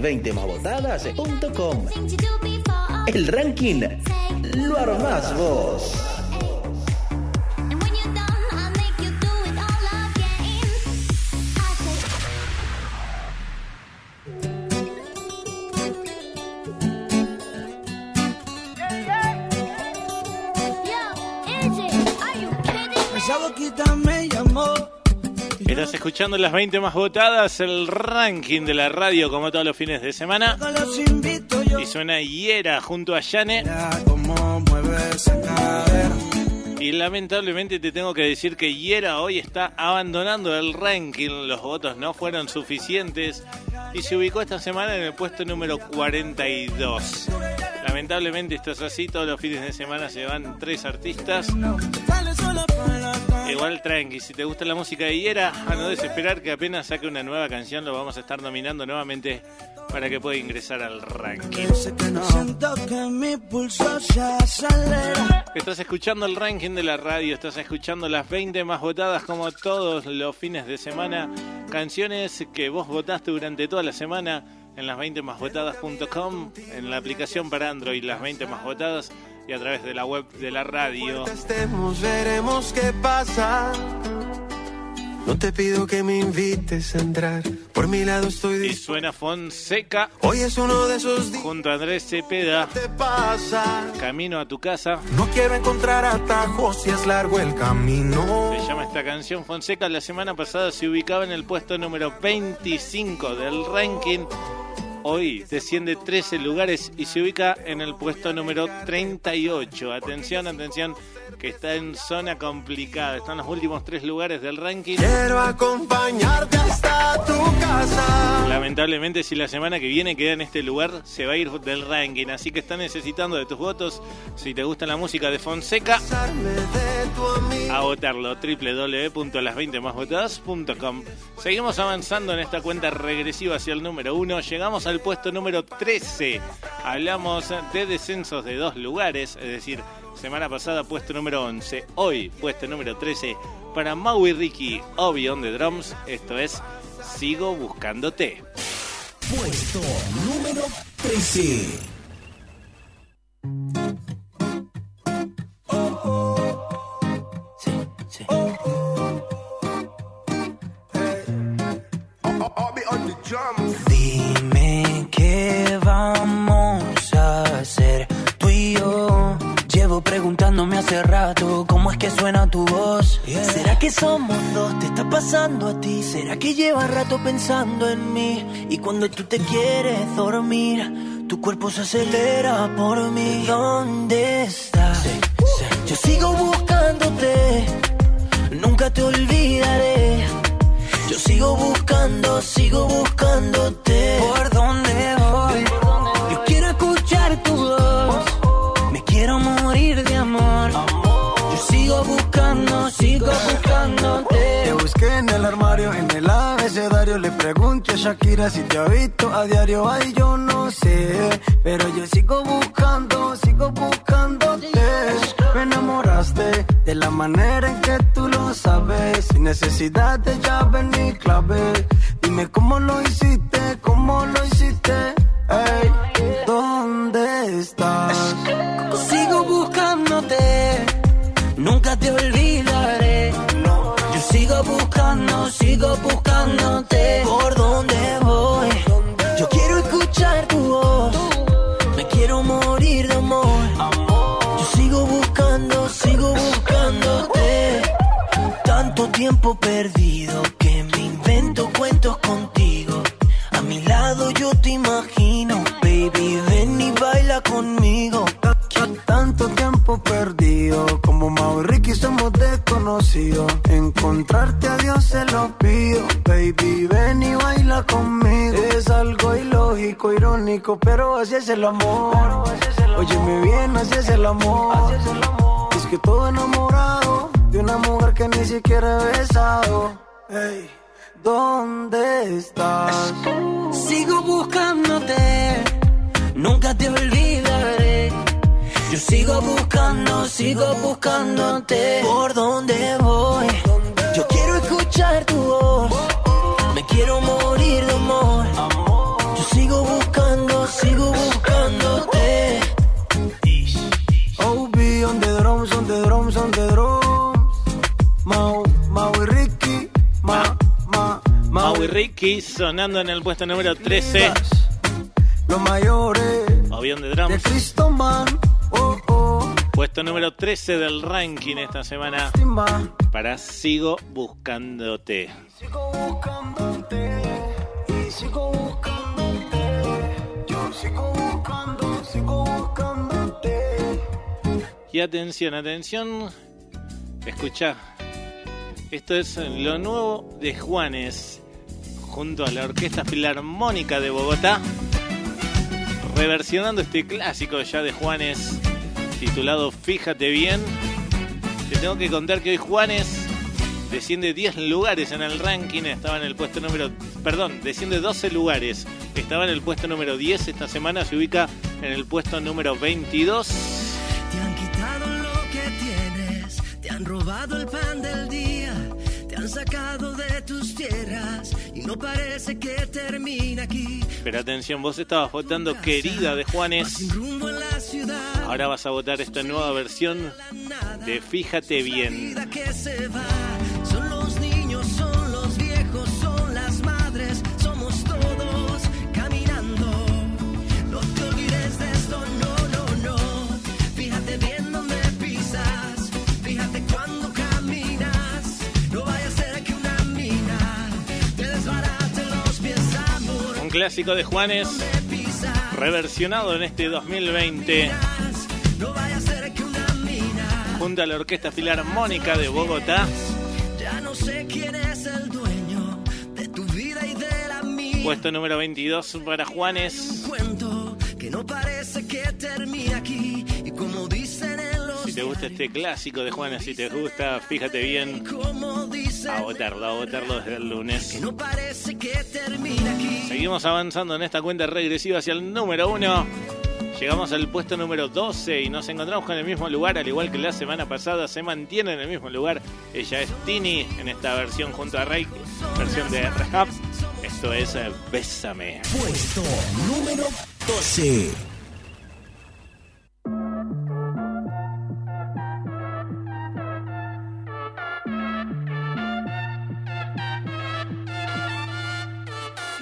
www.las20másvotadas.com las 20 más votadas, el ranking de la radio como todos los fines de semana. Y suena Hiera junto a Yane. Y lamentablemente te tengo que decir que Hiera hoy está abandonando el ranking. Los votos no fueron suficientes y se ubicó esta semana en el puesto número 42. Lamentablemente esto es así, todos los fines de semana se van tres artistas. Igual tranqui, si te gusta la música de Hiera, a no desesperar que apenas saque una nueva canción lo vamos a estar nominando nuevamente para que pueda ingresar al ranking. Estás escuchando el ranking de la radio, estás escuchando las 20 más votadas como todos los fines de semana. Canciones que vos votaste durante toda la semana en las 20 más votadas.com, en la aplicación para Android las 20 más votadas y a través de la web de la radio. Estemos, veremos qué pasa. No te pido que me invites a entrar. Por mi lado estoy Y suena Fonseca. Hoy es uno de esos días. Junto a Andrés Cepeda. te pasa? Camino a tu casa. No quiero encontrar atajos si es largo el camino. Se llama esta canción Fonseca. La semana pasada se ubicaba en el puesto número 25 del ranking. Hoy desciende 13 lugares y se ubica en el puesto número 38. Atención, atención, que está en zona complicada. Están los últimos tres lugares del ranking. Quiero acompañarte hasta tu casa. Lamentablemente, si la semana que viene queda en este lugar, se va a ir del ranking. Así que está necesitando de tus votos. Si te gusta la música de Fonseca, a votarlo. www.las20másvotadas.com. Seguimos avanzando en esta cuenta regresiva hacia el número 1. Llegamos al puesto número 13. Hablamos de descensos de dos lugares, es decir, semana pasada puesto número 11, hoy puesto número 13 para Maui Ricky, Obi on the Drums. Esto es Sigo Buscándote. Puesto número 13. Dime preguntándome hace rato cómo es que suena tu voz. ¿Será que somos dos? ¿Te está pasando a ti? ¿Será que llevas rato pensando en mí? Y cuando tú te quieres dormir, tu cuerpo se acelera por mí. ¿Dónde estás? Yo sigo buscándote, nunca te olvidaré. Yo sigo buscando, sigo buscándote. ¿Por dónde voy? Le pregunto a Shakira si te ha visto a diario. Ay, yo no sé. Pero yo sigo buscando, sigo buscándote. Me enamoraste de la manera en que tú lo sabes. Sin necesidad de llave ni clave. Dime cómo lo hiciste, cómo lo hiciste. Ey, ¿dónde estás? Sigo buscándote, nunca te olvidaré. Buscando, sigo buscándote. ¿Por dónde voy? Yo quiero escuchar tu voz. Me quiero morir de amor. Yo sigo buscando, sigo buscándote. Tanto tiempo perdido como Mau y Ricky somos desconocidos. Encontrarte a Dios se lo pido, baby, ven y baila conmigo. Es algo ilógico, irónico, pero así es el amor. Óyeme bien, así es el amor. Es que todo enamorado de una mujer que ni siquiera he besado. Ey, ¿dónde estás? Sigo buscándote, nunca te olvidaré. Yo sigo buscando, sigo buscándote. ¿Por dónde voy? Yo quiero escuchar tu voz. Me quiero morir de amor. Yo sigo buscando, sigo buscándote. OB on the drums, on the drums, on the drums. Mau, Mau y Ricky, ma, ma, Mau y Ricky sonando en el puesto número 13. Los mayores Avión de de drums. Cristo Man. Puesto número 13 del ranking esta semana para Sigo Buscándote. Sigo buscándote y sigo buscándote. Yo sigo buscando, sigo buscándote. Y atención, atención. Escucha. Esto es lo nuevo de Juanes junto a la Orquesta Filarmónica de Bogotá. Reversionando este clásico ya de Juanes titulado Fíjate bien. Te tengo que contar que hoy Juanes desciende 10 lugares en el ranking. Estaba en el puesto número. Perdón, desciende 12 lugares. Estaba en el puesto número 10. Esta semana se ubica en el puesto número 22. Te han quitado lo que tienes, te han robado el pan del día, te han sacado de tus tierras y no parece que termina aquí. Pero atención, vos estabas votando Querida de Juanes. Ahora vas a votar esta nueva versión de Fíjate bien. Clásico de Juanes, reversionado en este 2020, No vaya a ser que una mina junto a la Orquesta Filarmónica de Bogotá. Puesto número 22 para Juanes. Que no parece que aquí Si te gusta este clásico de Juanes, si te gusta, fíjate bien. A votarlo, a votarlo desde el lunes. Seguimos avanzando en esta cuenta regresiva hacia el número 1. Llegamos al puesto número 12 y nos encontramos con el mismo lugar, al igual que la semana pasada, se mantiene en el mismo lugar. Ella es Tini en esta versión junto a Rey, versión de Rehab. Esto es eh, Bésame. Puesto número 12.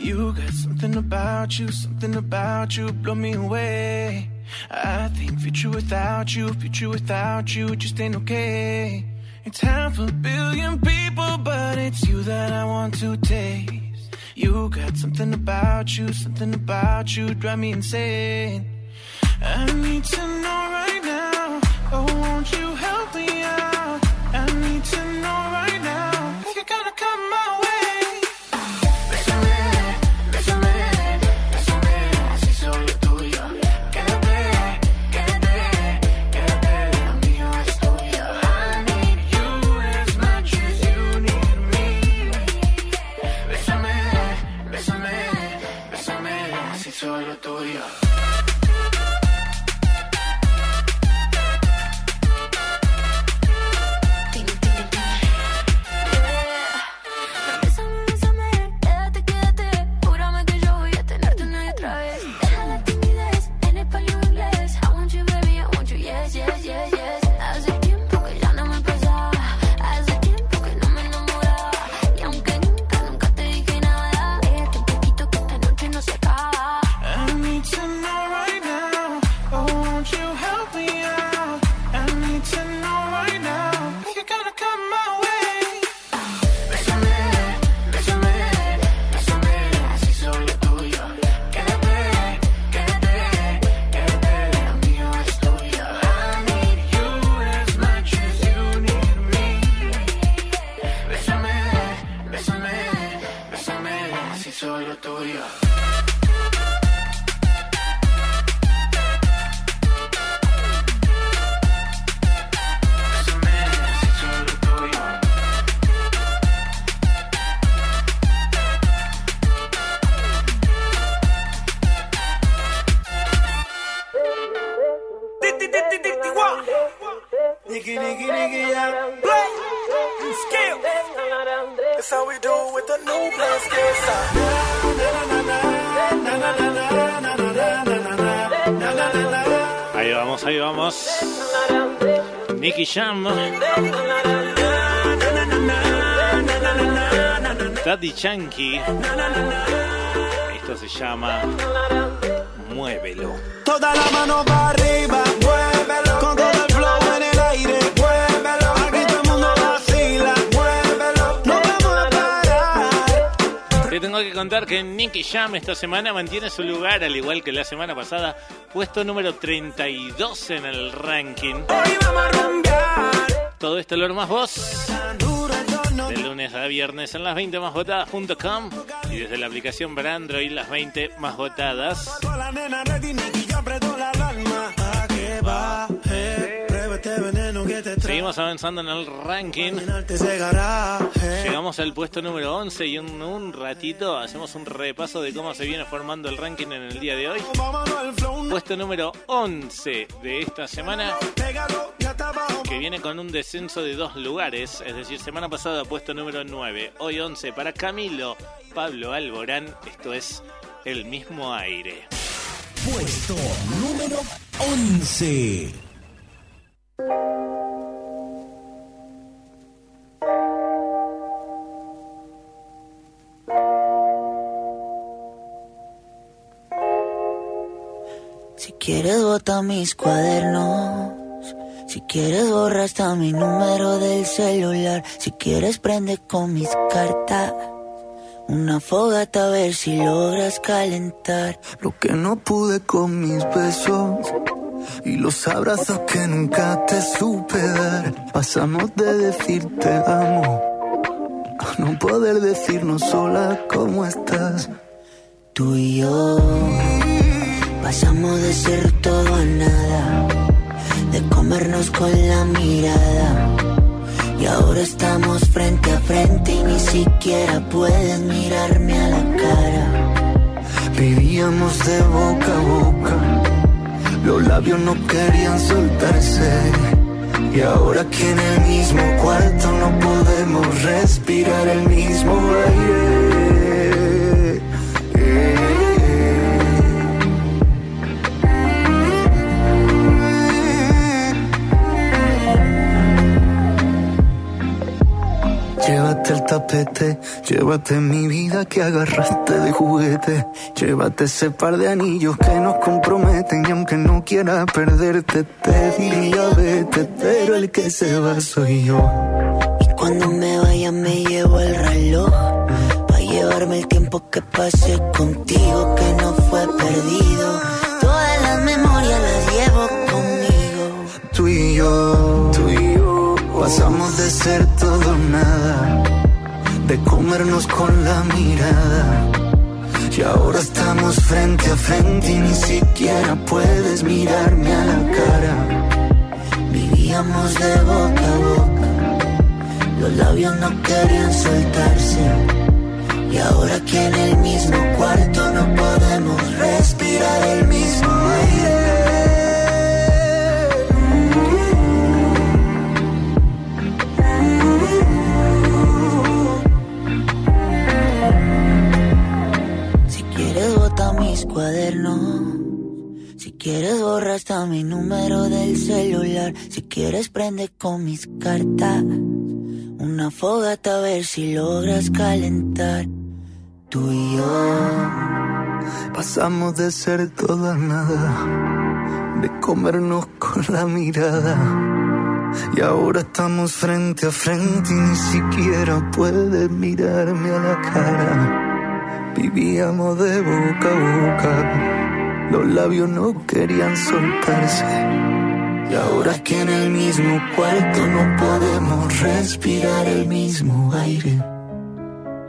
You got something about you, something about you, blow me away. I think future without you, future without you just ain't okay. It's half a billion people, but it's you that I want to taste. You got something about you, something about you, drive me insane. I need to know right now, oh, won't you help me out? Soy lo tuyo. Jam. Daddy Yankee. Esto se llama Muévelo. Toda la mano para arriba, Te tengo que contar que Nicky Jam esta semana mantiene su lugar, al igual que la semana pasada, puesto número 32 en el ranking. Todo esto lo más vos. De lunes a viernes en las 20 más votadas.com y desde la aplicación para Android las 20 más votadas. Seguimos avanzando en el ranking. Llegamos al puesto número 11 y en un ratito hacemos un repaso de cómo se viene formando el ranking en el día de hoy. Puesto número 11 de esta semana que viene con un descenso de dos lugares, es decir, semana pasada puesto número 9, hoy 11 para Camilo Pablo Alborán, esto es el mismo aire. Puesto número 11. Si quieres bota mis cuadernos. Si quieres borra hasta mi número del celular. Si quieres prende con mis cartas. Una fogata a ver si logras calentar. Lo que no pude con mis besos. Y los abrazos que nunca te supe dar. Pasamos de decirte amo. A no poder decirnos sola cómo estás. Tú y yo pasamos de ser todo a nada, de comernos con la mirada. Y ahora estamos frente a frente y ni siquiera puedes mirarme a la cara. Vivíamos de boca a boca, los labios no querían soltarse. Y ahora que en el mismo cuarto no podemos respirar el mismo aire. Llévate el tapete, llévate mi vida que agarraste de juguete. Llévate ese par de anillos que nos comprometen y aunque no quiera perderte te diría vete, pero el que se va soy yo. Y cuando me vaya me llevo el reloj, para llevarme el tiempo que pasé contigo que no fue perdido. Todas las memorias las llevo conmigo. Tú y yo, tú y yo, pasamos de ser todo nada, de comernos con la mirada. Y ahora estamos frente a frente y ni siquiera puedes mirarme a la cara. Vivíamos de boca a boca, los labios no querían soltarse. Y ahora que en el mismo cuarto no podemos respirar el mismo aire. Quieres borra hasta mi número del celular. Si quieres prende con mis cartas. Una fogata a ver si logras calentar. Tú y yo. Pasamos de ser todo a nada, de comernos con la mirada. Y ahora estamos frente a frente y ni siquiera puedes mirarme a la cara. Vivíamos de boca a boca, los labios no querían soltarse. Y ahora que en el mismo cuarto no podemos respirar el mismo aire.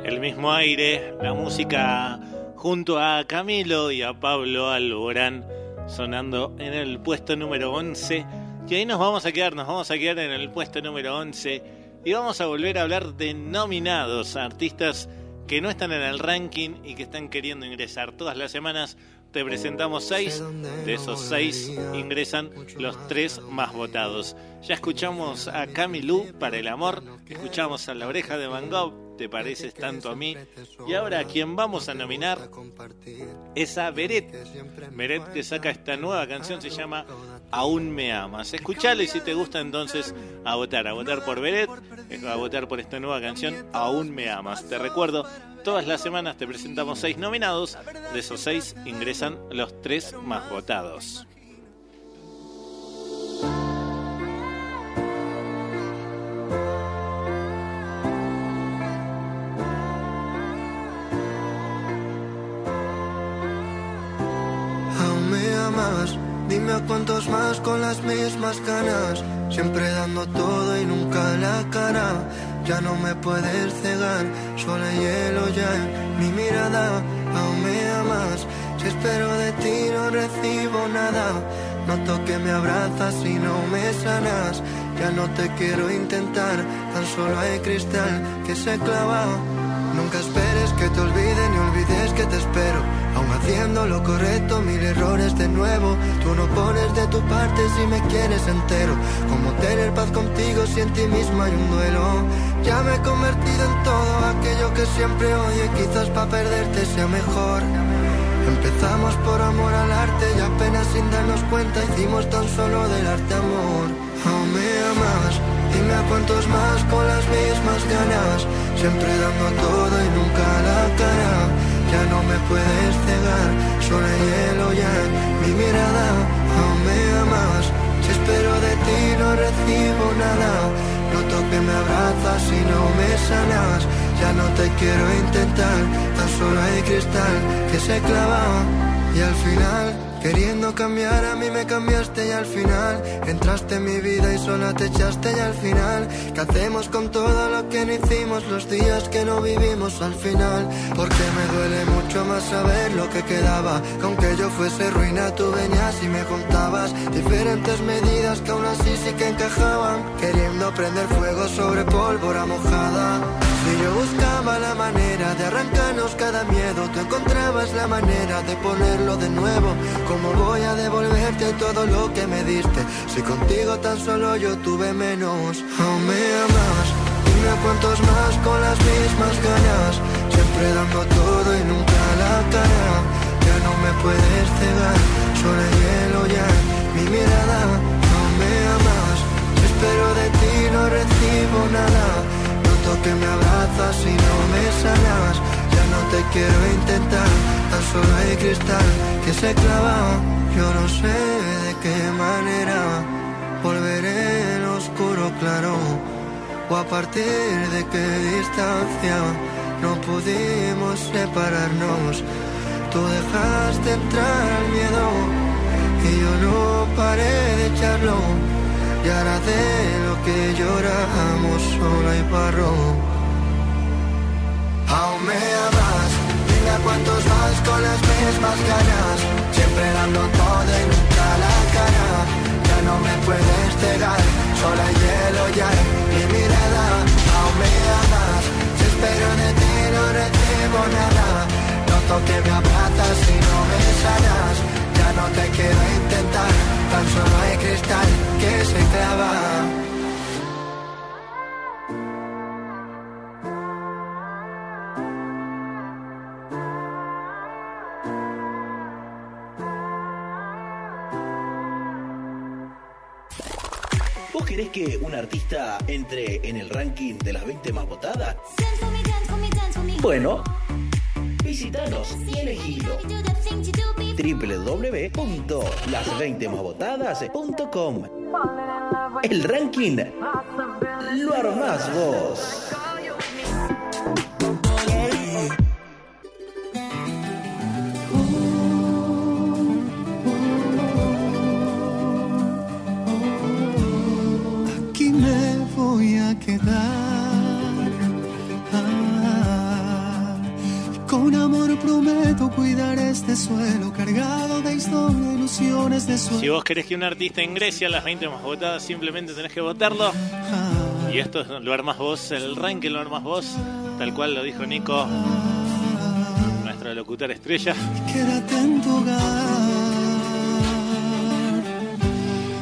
El mismo aire, la música junto a Camilo y a Pablo Alborán sonando en el puesto número 11. Y ahí nos vamos a quedar, nos vamos a quedar en el puesto número 11 y vamos a volver a hablar de nominados, artistas que no están en el ranking y que están queriendo ingresar. Todas las semanas te presentamos seis, de esos seis ingresan los tres más votados. Ya escuchamos a Camilú para el amor, escuchamos a la oreja de Van Gogh, te pareces tanto a mí, y ahora a quien vamos a nominar es a Beret. Beret que saca esta nueva canción, se llama Aún me amas. Escuchalo y si te gusta entonces a votar, a votar por Beret, a votar por esta nueva canción Aún me amas. Te recuerdo, todas las semanas te presentamos seis nominados, de esos seis ingresan los tres más votados. Amas, dime a cuántos más con las mismas ganas. Siempre dando todo y nunca la cara. Ya no me puedes cegar, solo hay hielo ya en mi mirada. Aún me amas, si espero de ti no recibo nada. Noto que me abrazas y no me sanas. Ya no te quiero intentar, tan solo hay cristal que se clava. Nunca esperes que te olvide ni olvides que te espero. Aún haciendo lo correcto, mil errores de nuevo. Tú no pones de tu parte si me quieres entero. Como tener paz contigo si en ti mismo hay un duelo. Ya me he convertido en todo aquello que siempre oye. Quizás para perderte sea mejor. Empezamos por amor al arte y apenas sin darnos cuenta hicimos tan solo del arte amor. Aún me amas, dime a cuántos más con las mismas ganas. Siempre dando todo y nunca la cara. Ya no me puedes cegar, solo hay hielo ya mi mirada. Aún me amas, si espero de ti no recibo nada. Noto que me abrazas y no me sanas. Ya no te quiero intentar, tan solo hay cristal que se clava y al final Queriendo cambiar a mí me cambiaste y al final entraste en mi vida y sola te echaste y al final ¿Qué hacemos con todo lo que no hicimos los días que no vivimos al final? Porque me duele mucho más saber lo que quedaba. Que aunque yo fuese ruina tú venías y me juntabas diferentes medidas que aún así sí que encajaban. Queriendo prender fuego sobre pólvora mojada y yo buscaba la manera de arrancarnos cada miedo, tú encontrabas la manera de ponerlo de nuevo. ¿Cómo voy a devolverte todo lo que me diste? Si contigo tan solo yo tuve menos. Aún me amas, dime cuántos más con las mismas ganas. Siempre dando todo y nunca la cara. Ya no me puedes cegar, solo el hielo ya mi mirada. Aún me amas, espero de ti no recibo nada que me abrazas y no me sanas. Ya no te quiero intentar, tan solo hay cristal que se clava. Yo no sé de qué manera volveré en oscuro claro. O a partir de qué distancia no pudimos separarnos. Tú dejaste entrar al miedo y yo no paré de echarlo y ahora de lo que lloramos solo hay barro. Aún me amas, dime a cuántos más con las mismas ganas. Siempre dando todo y nunca la cara. Ya no me puedes cegar, solo hay hielo en mi mirada. Aún me amas, si espero de ti no recibo nada. Noto que me abrazas y no me sanas. Ya no te quiero intentar, tan solo hay cristal que se clava. ¿Vos querés que un artista entre en el ranking de las 20 más votadas? Bueno, visitanos y elegilo www.las20másvotadas.com El ranking lo armás vos. Aquí me voy a quedar. Prometo cuidar este suelo cargado de historia, ilusiones de sueños. Si vos querés que un artista ingrese a las 20 más votadas, simplemente tenés que votarlo. Y esto es lo armas vos, el ranking lo armas vos, tal cual lo dijo Nico, nuestro locutor estrella. Quédate en tu hogar.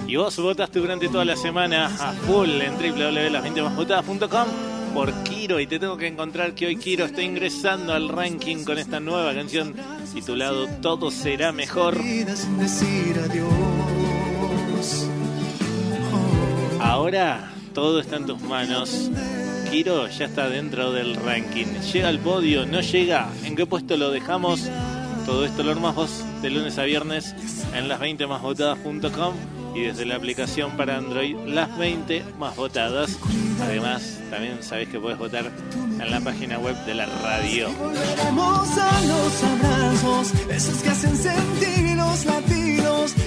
Y vos votaste durante toda la semana a full en www.las20másvotadas.com por Kiro y te tengo que encontrar que hoy Kiro está ingresando al ranking con esta nueva canción titulado Todo será mejor. Ahora todo está en tus manos. Kiro ya está dentro del ranking. Llega al podio, no llega. ¿En qué puesto lo dejamos? Todo esto lo armas vos de lunes a viernes en las20másvotadas.com y desde la aplicación para Android las 20 más votadas. Además, también sabés que puedes votar en la página web de la radio. A los abrazos, esos que hacen sentir los latidos.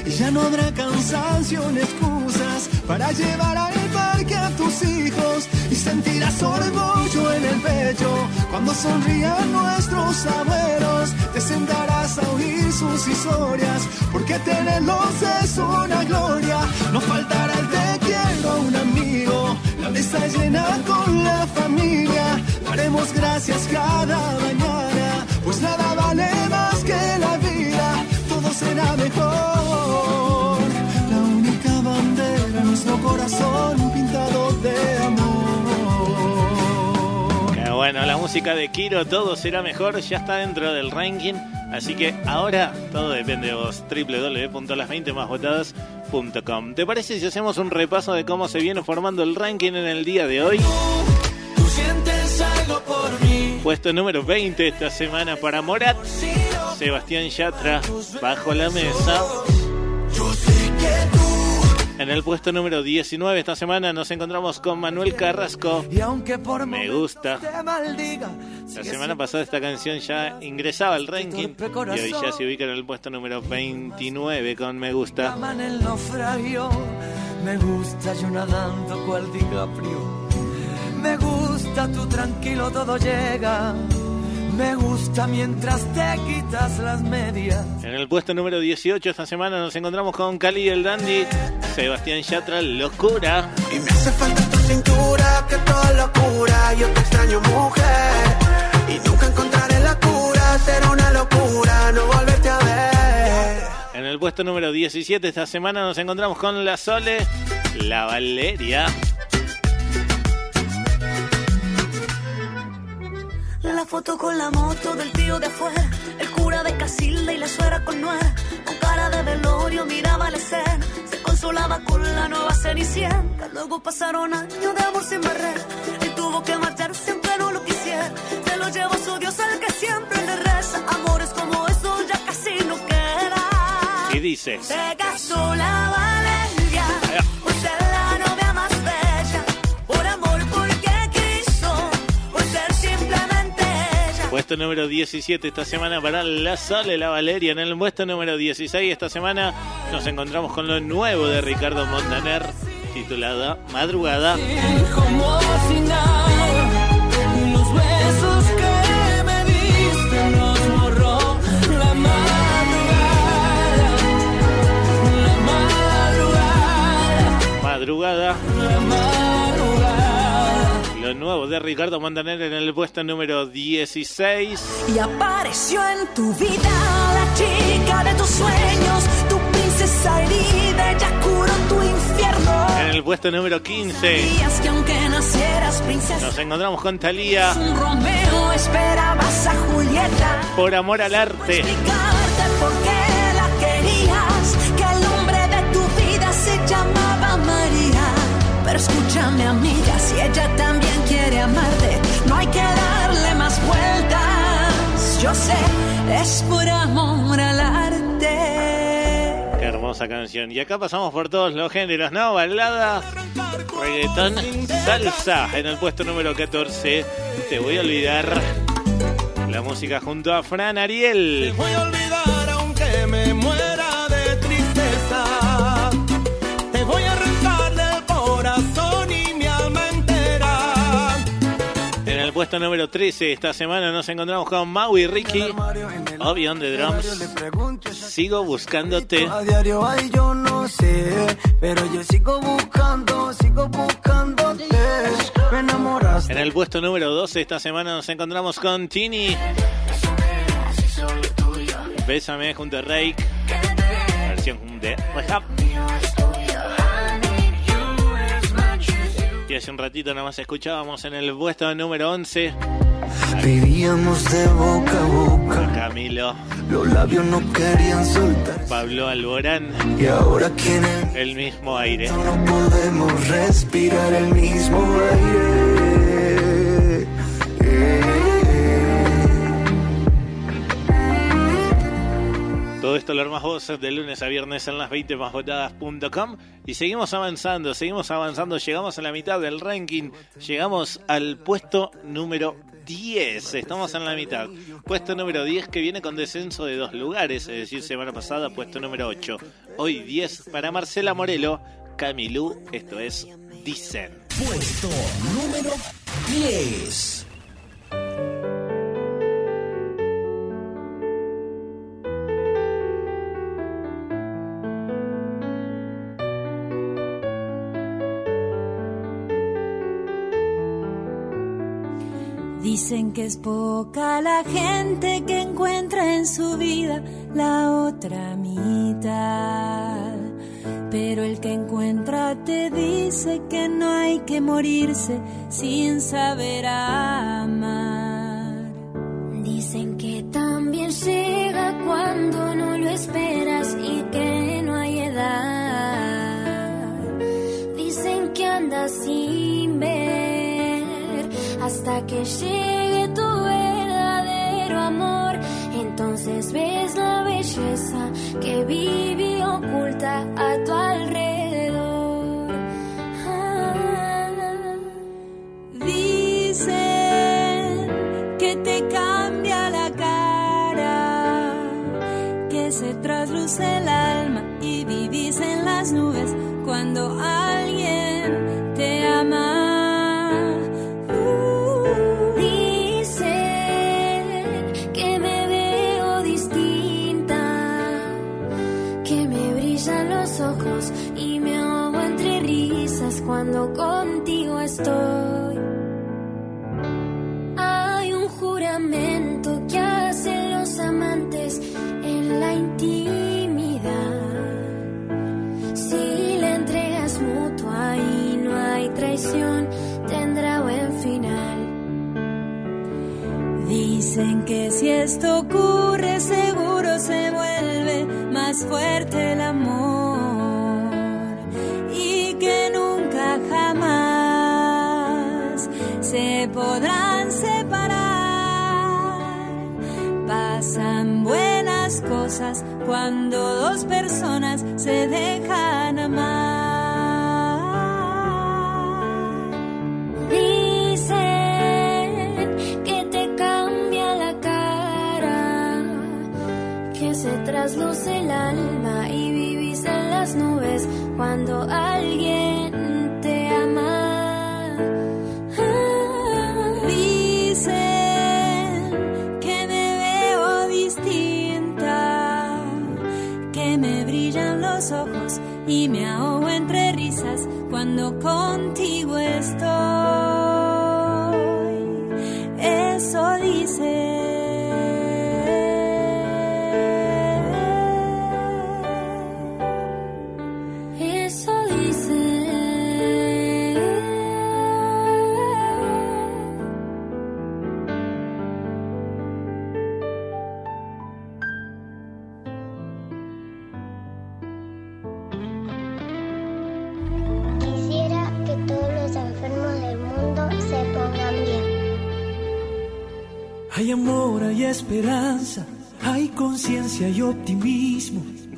Y ya no habrá cansancio ni excusas para llevar al parque a tus hijos. Y sentirás orgullo en el pecho cuando sonrían nuestros abuelos. Te sentarás a oír sus historias, porque tenerlos es una gloria. No faltará el te quiero un amigo, la mesa llena con la familia. Daremos gracias cada mañana, pues nada vale más que la vida. Todo será mejor. Corazón pintado de amor. Qué bueno, la música de Kiro, todo será mejor, ya está dentro del ranking. Así que ahora todo depende de vos. www.las20másvotadas.com. ¿Te parece si hacemos un repaso de cómo se viene formando el ranking en el día de hoy? Tú sientes algo por mí. Puesto número 20 esta semana para Morat. Sebastián Yatra, bajo la mesa. En el puesto número 19 esta semana nos encontramos con Manuel Carrasco. Y aunque por Me gusta. te maldiga, La semana pasada esta canción ya ingresaba al ranking y hoy ya se ubica en el puesto número 29 con Me Gusta. El naufragio, me gusta yo nadando cual DiCaprio. Me gusta tu tranquilo todo llega. Me gusta mientras te quitas las medias. En el puesto número 18 esta semana nos encontramos con Cali el Dandy, Sebastián Yatra, Locura. Y me hace falta tu cintura, que toda locura. Yo te extraño, mujer. Y nunca encontraré la cura. Será una locura no volverte a ver. En el puesto número 17 esta semana nos encontramos con La Sole, La Valeria. La foto con la moto del tío de afuera, el cura de Casilda y la suegra con nuera, con cara de velorio miraba la escena, se consolaba con la nueva cenicienta. Luego pasaron años de amor sin barrera, y tuvo que marcharse aunque no lo quisiera. Se lo llevó su Dios al que siempre le reza, amores como esos ya casi no queda. Y dice, Se casó la puesto número 17 esta semana para La Sole, La Valeria. En el puesto número 16 esta semana nos encontramos con lo nuevo de Ricardo Montaner, titulada Madrugada. Como Lo nuevo de Ricardo Montaner en el puesto número 16. Y apareció en tu vida la chica de tus sueños, tu princesa herida, ella curó tu infierno. En el puesto número 15 Sabías que aunque nacieras princesa, nos encontramos con Thalía un Romeo esperabas a Julieta. por amor al arte. Explicarte por qué la querías, que el nombre de tu vida se llamaba María. Pero escúchame amiga, si ella también amarte, no hay que darle más vueltas. Yo sé, es por amor al arte. Qué hermosa canción. Y acá pasamos por todos los géneros, ¿no? Balada, reggaetón, salsa. En el puesto número 14, te voy a olvidar. La música junto a Fran Ariel. Voy a olvidar aunque puesto número 13, esta semana nos encontramos con Mau y Ricky. Obi on the drums. Sigo buscándote. A diario ay yo no sé, pero yo sigo buscando, sigo buscándote. Me enamoraste. En el puesto número 12, esta semana nos encontramos con Tini. Bésame junto a Rake. Versión de Rehab. Y hace un ratito nada más escuchábamos en el puesto número 11 Vivíamos de boca a boca, Camilo, los labios no querían soltar. Pablo Alborán, Y ahora que en el el mismo aire. no podemos respirar el mismo aire. Todo esto lo armas vos de lunes a viernes en las 20 másvotadas.com y seguimos avanzando, seguimos avanzando, llegamos a la mitad del ranking, llegamos al puesto número 10, estamos en la mitad. Puesto número 10 que viene con descenso de dos lugares, es decir, semana pasada puesto número 8. Hoy 10 para Marcela Morelo, Camilú, esto es Dicen. Puesto número 10. Dicen que es poca la gente que encuentra en su vida la otra mitad. Pero el que encuentra te dice que no hay que morirse sin saber amar. Dicen que también llega cuando no lo esperas y que no hay edad. Dicen que sin ver hasta que llegue tu verdadero amor. Entonces ves la belleza que vive oculta a tu alrededor. Ah. Dicen que te cambia la cara, que se trasluce el alma y vivís en las nubes esto ocurre seguro se vuelve más fuerte el amor y que nunca jamás se podrán separar. Pasan buenas cosas cuando dos personas se dejan el alma y vivís en las nubes cuando alguien te ama. Ah. Dicen que me veo distinta, que me brillan los ojos y me ahogo entre risas cuando contigo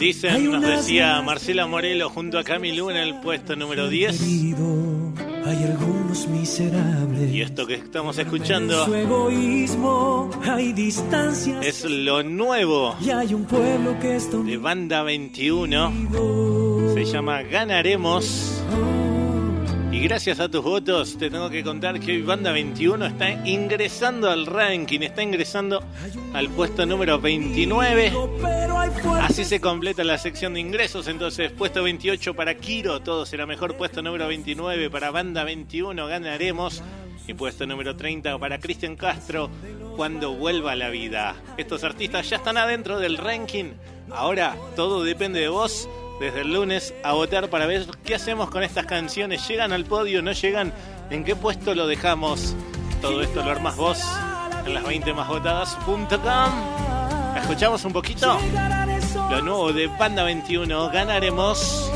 Dicen, nos decía Marcela Morelo junto a Camilú en el puesto número 10. Hay algunos miserables. Y esto que estamos Su escuchando egoísmo, hay distancias. es lo nuevo Y hay un pueblo que está de Banda 21. Se llama Ganaremos. Y gracias a tus votos te tengo que contar que hoy Banda 21 está ingresando al ranking, está ingresando al puesto número 29. Así se completa la sección de ingresos, entonces puesto 28 para Kiro, todo será mejor, puesto número 29 para Banda 21, ganaremos. Y puesto número 30 para Cristian Castro, cuando vuelva a la vida. Estos artistas ya están adentro del ranking. Ahora todo depende de vos desde el lunes a votar para ver qué hacemos con estas canciones. ¿Llegan al podio? ¿No llegan? ¿En qué puesto lo dejamos? Todo esto lo armas vos en las 20 más votadas.com. ¿Escuchamos un poquito? Lo nuevo de Banda 21, ganaremos.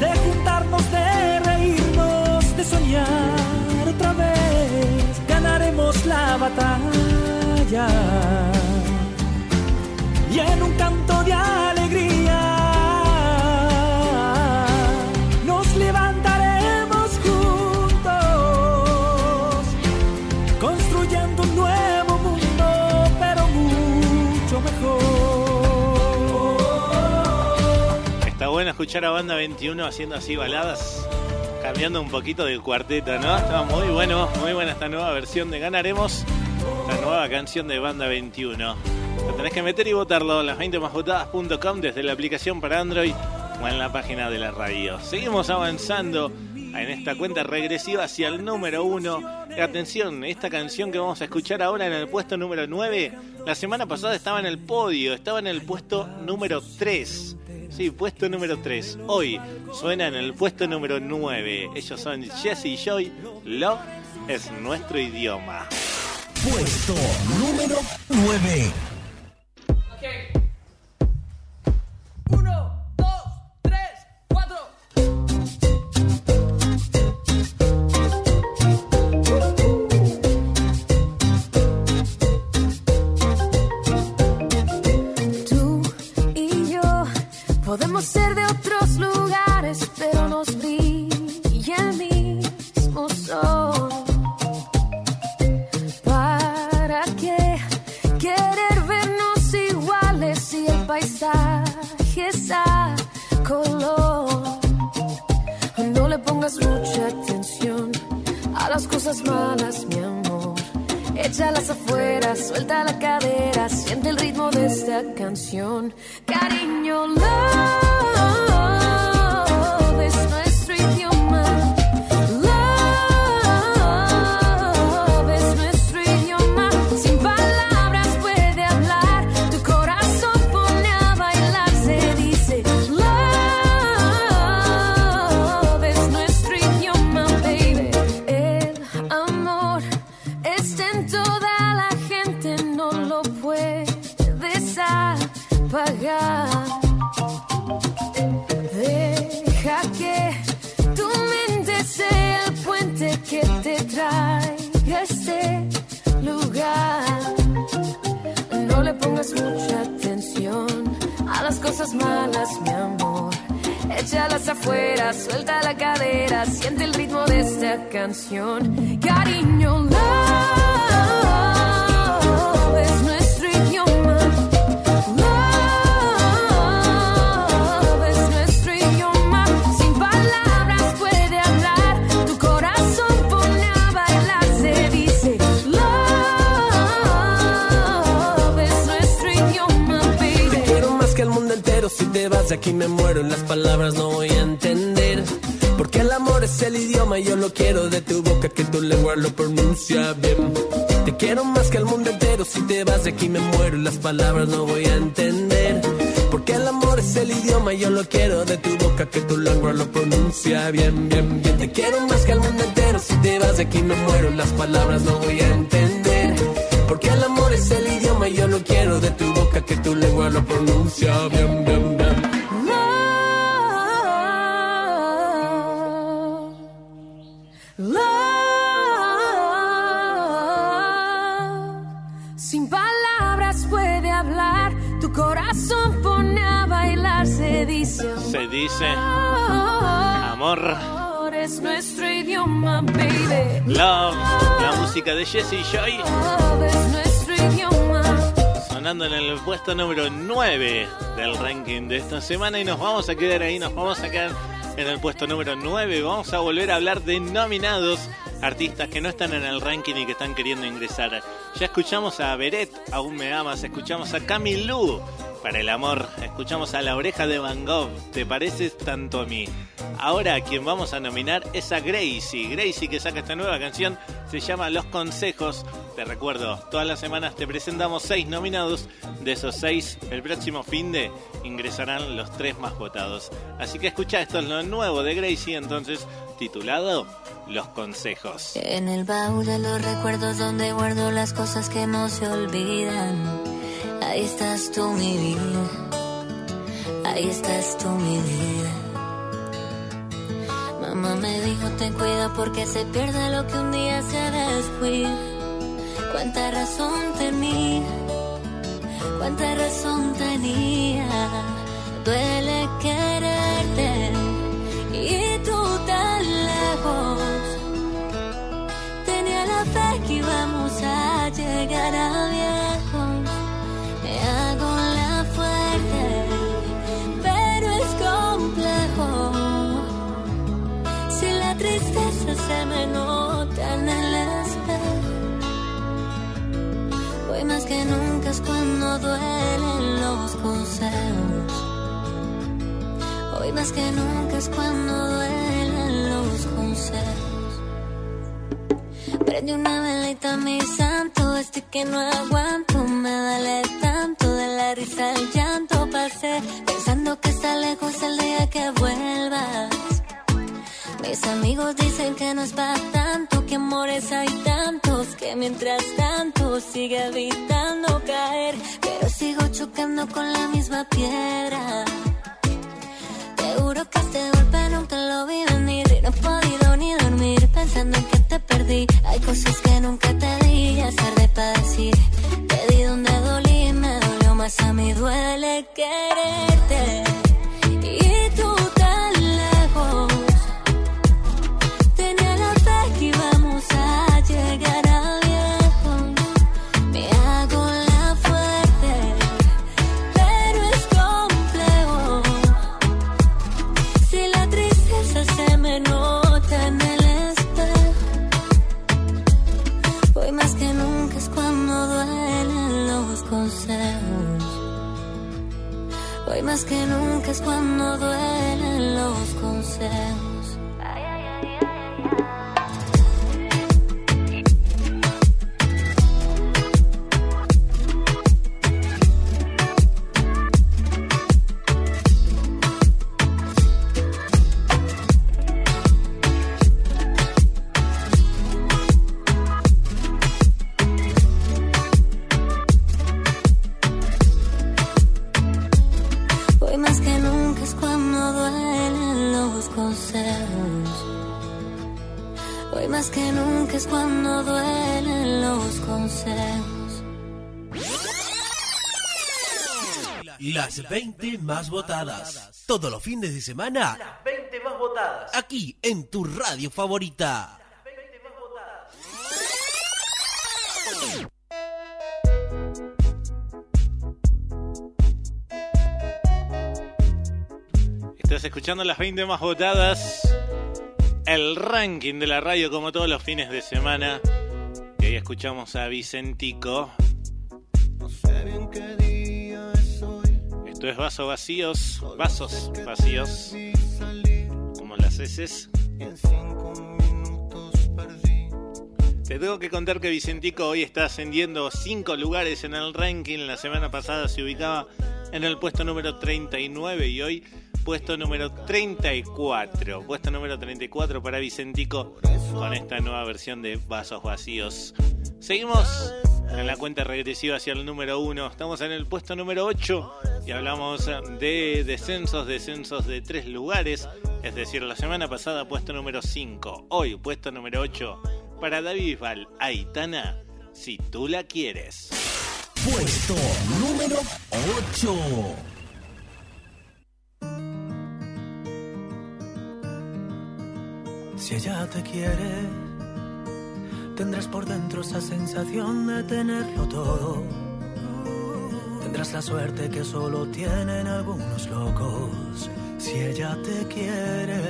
de juntarnos, de reírnos, de soñar otra vez. Ganaremos la batalla. Y en un canto de alegría bueno escuchar a Banda 21 haciendo así baladas, cambiando un poquito del cuarteto, ¿no? Está muy bueno, muy buena esta nueva versión de Ganaremos, esta nueva canción de Banda 21. Lo tenés que meter y votarlo en las 20másvotadas.com desde la aplicación para Android o en la página de la radio. Seguimos avanzando en esta cuenta regresiva hacia el número uno. Atención, esta canción que vamos a escuchar ahora en el puesto número 9, la semana pasada estaba en el podio, estaba en el puesto número 3. Sí, puesto número 3. Hoy suena en el puesto número 9. Ellos son Jesse y Joy. Love es nuestro idioma. Puesto número 9. Tú Afuera, suelta la cadera, siente el ritmo de esta canción. Cariño, afuera, suelta la cadera, siente el ritmo de esta canción. Cariño, Si aquí me muero. Las palabras no voy a entender. Porque el amor es el idioma y yo lo quiero de tu boca que tu lengua lo pronuncia bien. Te quiero más que el mundo entero. Si te vas de aquí me muero. Las palabras no voy a entender. Porque el amor es el idioma y yo lo quiero de tu boca que tu lengua lo pronuncia bien, bien, bien. Te quiero más que el mundo entero. Si te vas de aquí me muero. Las palabras no voy a entender. Porque el amor es el idioma y yo lo quiero de tu boca que tu lengua lo pronuncia bien, bien, bien. Se dice amor, es nuestro idioma, baby. love, la música de Jesse y Joy sonando en el puesto número 9 del ranking de esta semana y nos vamos a quedar ahí, nos vamos a quedar en el puesto número 9. Vamos a volver a hablar de nominados, artistas que no están en el ranking y que están queriendo ingresar. Ya escuchamos a Beret, aún me amas, escuchamos a Camilú para el amor, escuchamos a la oreja de Van Gogh, te pareces tanto a mí. Ahora quien vamos a nominar es a Gracie, Gracie que saca esta nueva canción, se llama Los Consejos. Te recuerdo, todas las semanas te presentamos seis nominados, de esos seis, el próximo fin de ingresarán los tres más votados. Así que escucha, esto es lo nuevo de Gracie, entonces titulado Los Consejos. En el baúl de los recuerdos donde guardo las cosas que no se olvidan. Ahí estás tú, mi vida. Ahí estás tú, mi vida. Mamá me dijo, ten cuidado porque se pierde lo que un día se descuida. Cuánta razón tenía, cuánta razón tenía. Duele quererte que nunca es cuando duelen los consejos. Hoy más que nunca es cuando duelen los consejos. Prende una velita mi santo, este que no aguanto, me duele tanto de la risa al llanto. Pasé pensando que está lejos el día que vuelvas. Mis amigos dicen que no es para tanto, que amores hay tantos, que mientras tanto sigue evitando caer, pero sigo chocando con la misma piedra. Seguro que este golpe nunca lo vi venir y no he podido ni dormir pensando en que te perdí. Hay cosas que nunca te di, ya tarde para decir. Te di donde dolí me dolió más a mí duele quererte. Y tú que nunca es cuando duelen los consejos. Más que nunca es cuando duelen los consejos. Las 20 más votadas. Todos los fines de semana. Las 20 más votadas. Aquí en tu radio favorita. Estás escuchando las 20 más votadas. El ranking de la radio como todos los fines de semana. Y ahí escuchamos a Vicentico. Esto es vasos vacíos. Vasos vacíos. Como las heces. Te tengo que contar que Vicentico hoy está ascendiendo 5 lugares en el ranking. La semana pasada se ubicaba en el puesto número 39 y hoy puesto número 34. Puesto número 34 para Vicentico con esta nueva versión de Vasos Vacíos. Seguimos en la cuenta regresiva hacia el número 1. Estamos en el puesto número 8 y hablamos de descensos, descensos de 3 lugares. Es decir, la semana pasada puesto número 5. Hoy puesto número 8 para David Bisbal, Aitana, si tú la quieres. Puesto número 8. Si ella te quiere, tendrás por dentro esa sensación de tenerlo todo. Tendrás la suerte que solo tienen algunos locos. Si ella te quiere,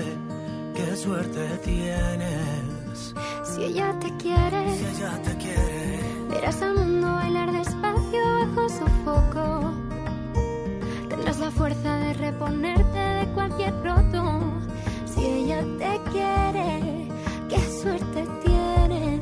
qué suerte tienes. Si ella te quiere, Si ella te quiere, verás al mundo bailar despacio bajo su foco. Tendrás la fuerza de reponerte de cualquier roto. Si ella te quiere, qué suerte tienes.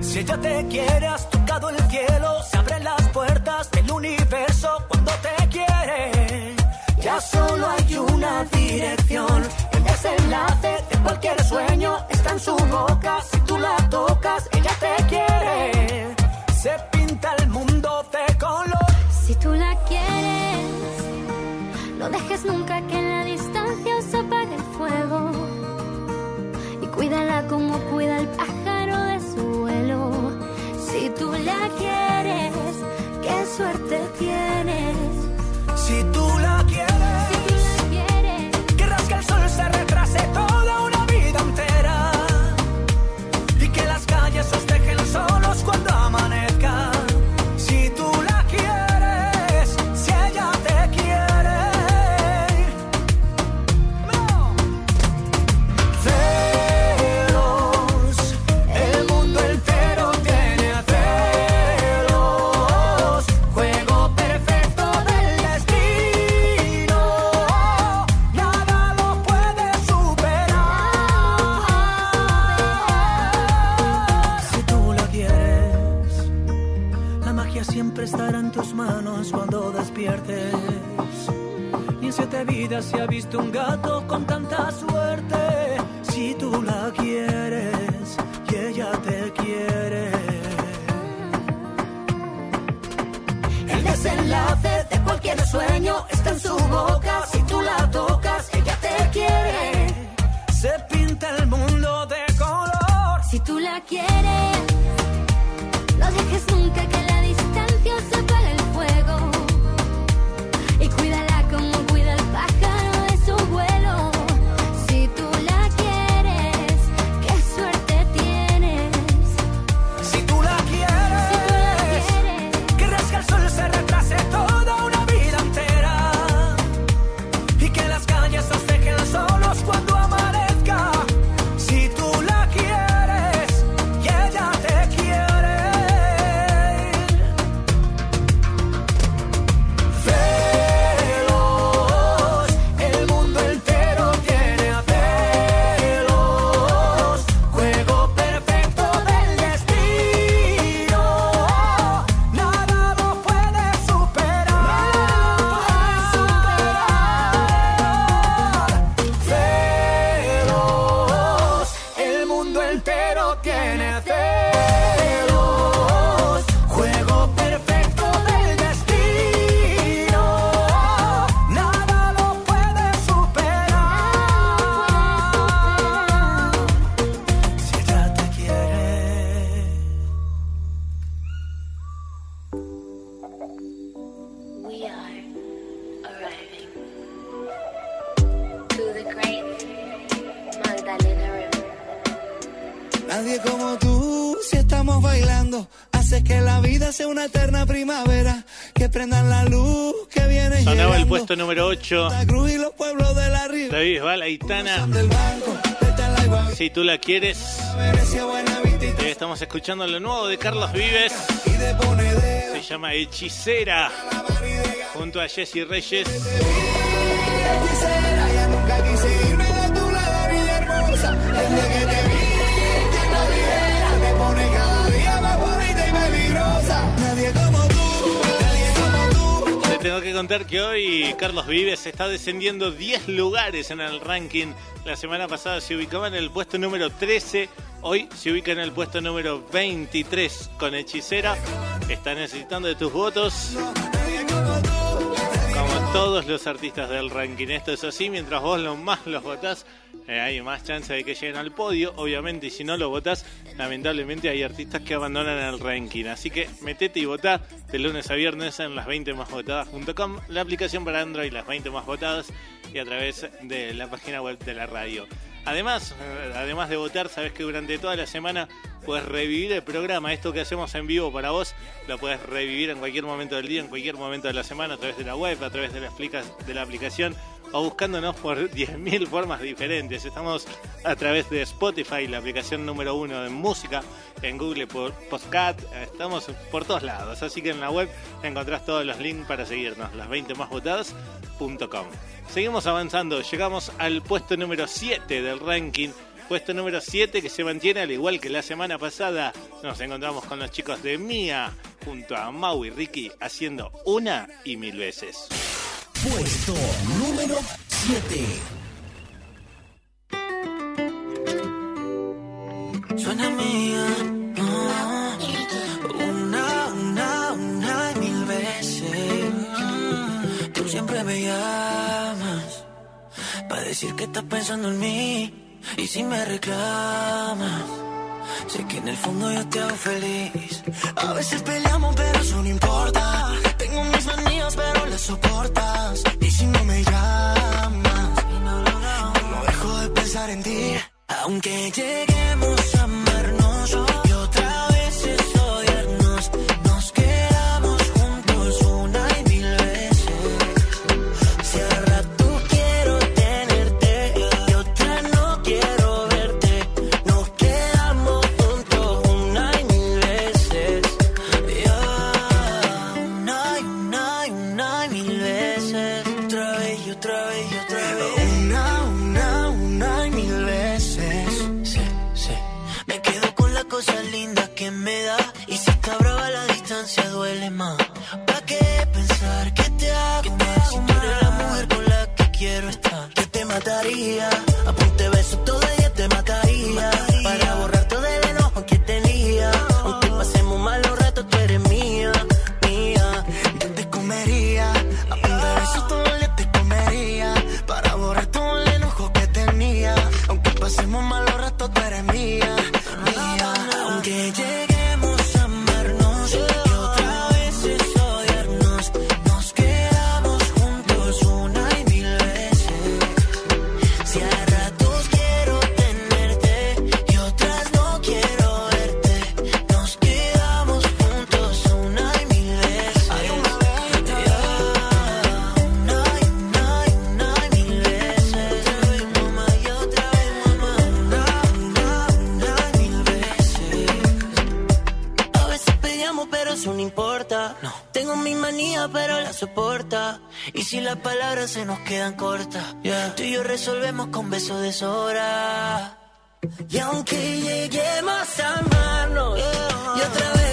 Si ella te quiere, has tocado el cielo, se abren las puertas del universo cuando te quiere. Ya solo hay una dirección, el desenlace de cualquier sueño está en su boca. Si tú la tocas, ella te quiere. Se pinta el mundo de color. Si tú la nunca que en la distancia se apague el fuego. Y cuídala como cuida el pájaro de su vuelo. Si tú la quieres, qué suerte tienes. Vidas se ha visto un gato con tanta suerte. Si tú la quieres y ella te quiere. El desenlace de cualquier sueño está en su boca. Tú la quieres. Estamos escuchando lo nuevo de Carlos Vives. Se llama Hechicera. Junto a Jesse Reyes. Tengo que contar que hoy Carlos Vives está descendiendo 10 lugares en el ranking. La semana pasada se ubicaba en el puesto número 13. Hoy se ubica en el puesto número 23 con Hechicera. Está necesitando de tus votos. Como todos los artistas del ranking. Esto es así, mientras vos lo más los votás, eh, hay más chance de que lleguen al podio, obviamente, y si no lo votás, lamentablemente hay artistas que abandonan el ranking. Así que metete y votá de lunes a viernes en las 20 más votadas.com, la aplicación para Android, las 20 más votadas, y a través de la página web de la radio. Además, eh, además de votar, sabes que durante toda la semana puedes revivir el programa. Esto que hacemos en vivo para vos, lo puedes revivir en cualquier momento del día, en cualquier momento de la semana, a través de la web, a través de la, explica- de la aplicación o buscándonos por 10.000 formas diferentes. Estamos a través de Spotify, la aplicación número uno de música, en Google por Podcast, estamos por todos lados. Así que en la web encontrás todos los links para seguirnos, las 20 más votadas.com. Seguimos avanzando, llegamos al puesto número 7 del ranking. Puesto número 7 que se mantiene al igual que la semana pasada. Nos encontramos con los chicos de Mía junto a Mau y Ricky haciendo una y mil veces. Puesto número 7. Suena mía, ah, una, una, una y mil veces. Tú siempre me llamas para decir que estás pensando en mí. Y si me reclamas, sé que en el fondo yo te hago feliz. A veces peleamos, pero eso no importa. Tengo mis manías, pero las soportas. Y si no me llamas, no dejo de pensar en ti. Aunque lleguemos a si las palabras se nos quedan cortas, tú y yo resolvemos con besos de sobra. Y aunque lleguemos a amarnos y otra vez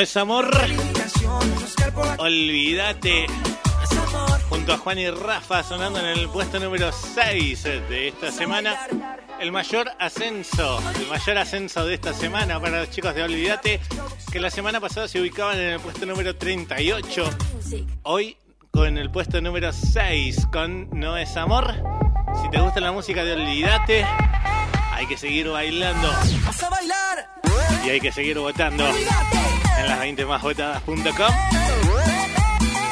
es amor. Olvídate. Junto a Juan y Rafa sonando en el puesto número 6 de esta semana. El mayor ascenso, el mayor ascenso de esta semana para los chicos de Olvídate, que la semana pasada se ubicaban en el puesto número 38. Hoy con el puesto número 6 con No es amor. Si te gusta la música de Olvídate, hay que seguir bailando ¡Vas a bailar! y hay que seguir votando en las 20 más votadas.com.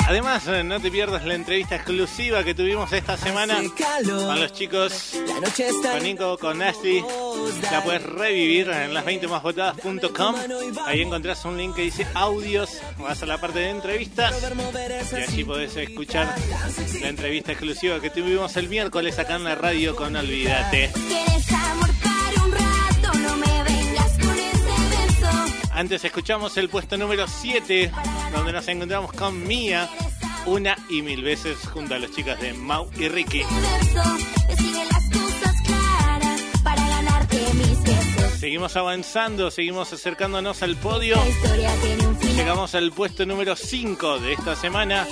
Además, eh, no te pierdas la entrevista exclusiva que tuvimos esta semana con los chicos, con Nico, con Nasty. La puedes revivir en las 20 más votadas.com. Ahí encontrás un link que dice audios. Vas a la parte de entrevistas y allí podés escuchar la entrevista exclusiva que tuvimos el miércoles acá en la radio con Olvídate. Antes escuchamos el puesto número 7, donde nos encontramos con Mía, una y mil veces junto a los chicos de Mau y Ricky. las. Seguimos avanzando, seguimos acercándonos al podio. Llegamos al puesto número 5 de esta semana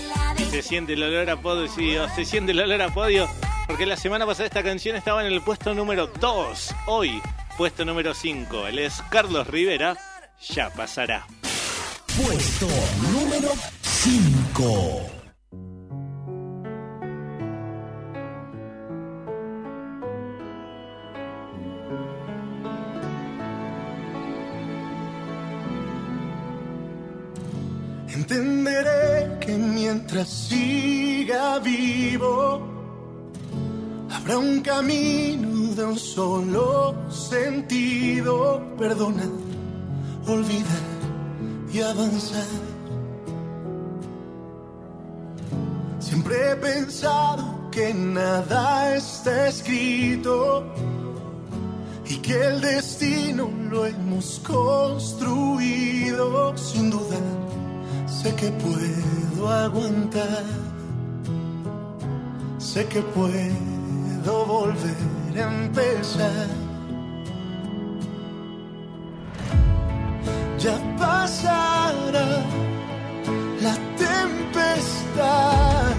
se siente el olor a podio, se siente el olor a podio, porque la semana pasada esta canción estaba en el puesto número 2. Hoy, puesto número 5. Él es Carlos Rivera, ya pasará. Puesto número 5. Entenderé que mientras siga vivo, habrá un camino de un solo sentido. Perdonar, olvidar y avanzar. Siempre he pensado que nada está escrito y que el destino lo hemos construido sin dudar sé que puedo aguantar, sé que puedo volver a empezar. ya pasará la tempestad,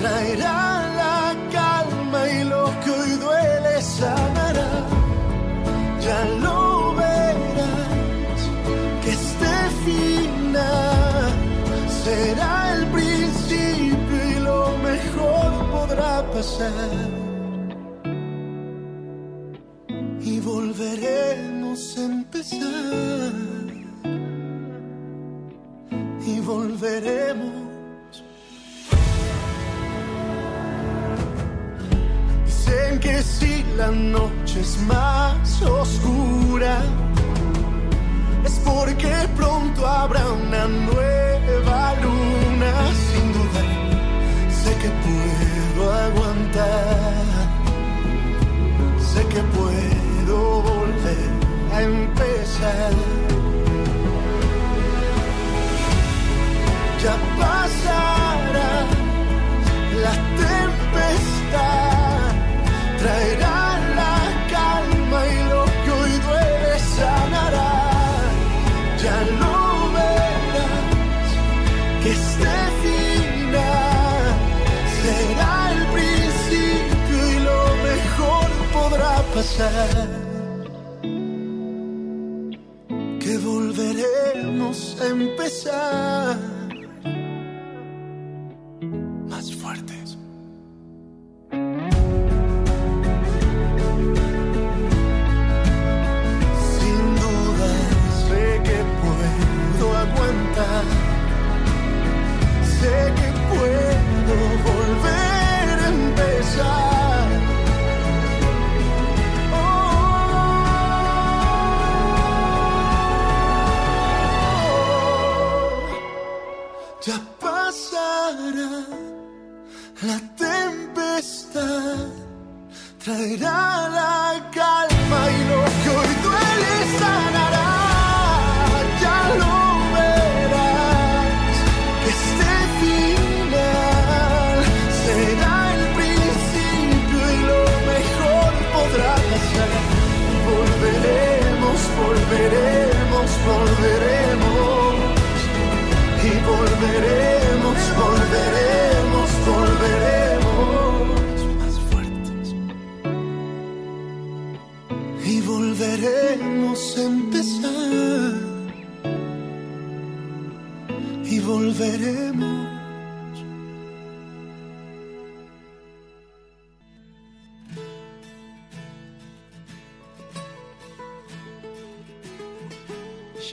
traerá la calma y lo que hoy duele sanará. Ya lo verás que este final será el principio y lo mejor podrá pasar. Y volveremos a empezar y volveremos. Dicen que si la noche es más oscura, es porque pronto habrá una nueva luna. Sin duda, sé que puedo aguantar, sé que puedo volver a empezar. Ya pasará la tempestad, traerá la calma y lo que hoy duele sanará. Ya lo verás, que este final será el principio y lo mejor podrá pasar. Que volveremos a empezar puedo volver a empezar. Oh, ya pasará la tempestad traerá la calma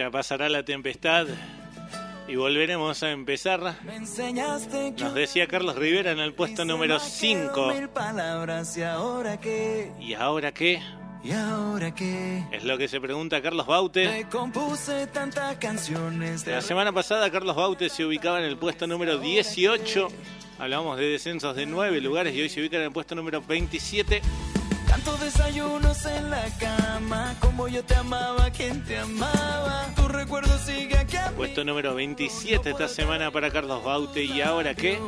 Ya pasará la tempestad y volveremos a empezar. Nos decía Carlos Rivera en el puesto número 5. mil palabras y ahora qué, ¿Y ahora qué? Es lo que se pregunta Carlos Baute. Canciones La semana pasada Carlos Baute se ubicaba en el puesto número 18. Hablábamos de descensos de 9 lugares y hoy se ubica en el puesto número 27. Tantos desayunos en la cama, como yo te amaba, quien te amaba. Tu recuerdo sigue aquí. Puesto número 27 esta semana para Carlos Baute. ¿Y ahora qué?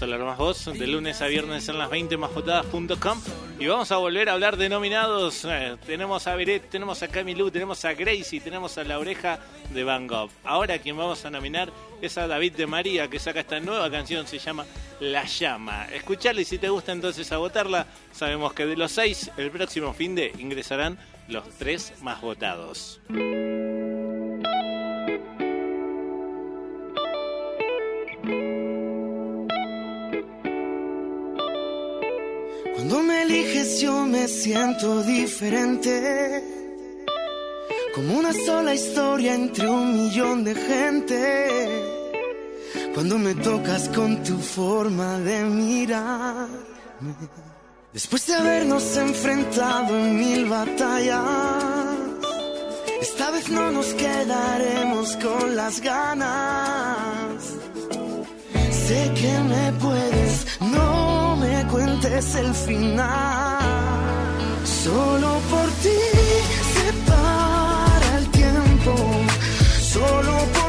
Lo más vos, de lunes a viernes en las 20 másvotadas.com. Y vamos a volver a hablar de nominados. Eh, tenemos a Beret, tenemos a Camilú, tenemos a Gracie, tenemos a La Oreja de Van Gogh. Ahora quien vamos a nominar es a David de María, que saca esta nueva canción, se llama La Llama. Escucharla y si te gusta entonces a votarla. Sabemos que de los seis, el próximo fin de ingresarán los tres más votados. Cuando me eliges yo me siento diferente. Como una sola historia entre un millón de gente. Cuando me tocas con tu forma de mirar. Después de habernos enfrentado en mil batallas. Esta vez no nos quedaremos con las ganas. Sé que me puedes, no me cuentes el final. Solo por ti se para el tiempo. Solo por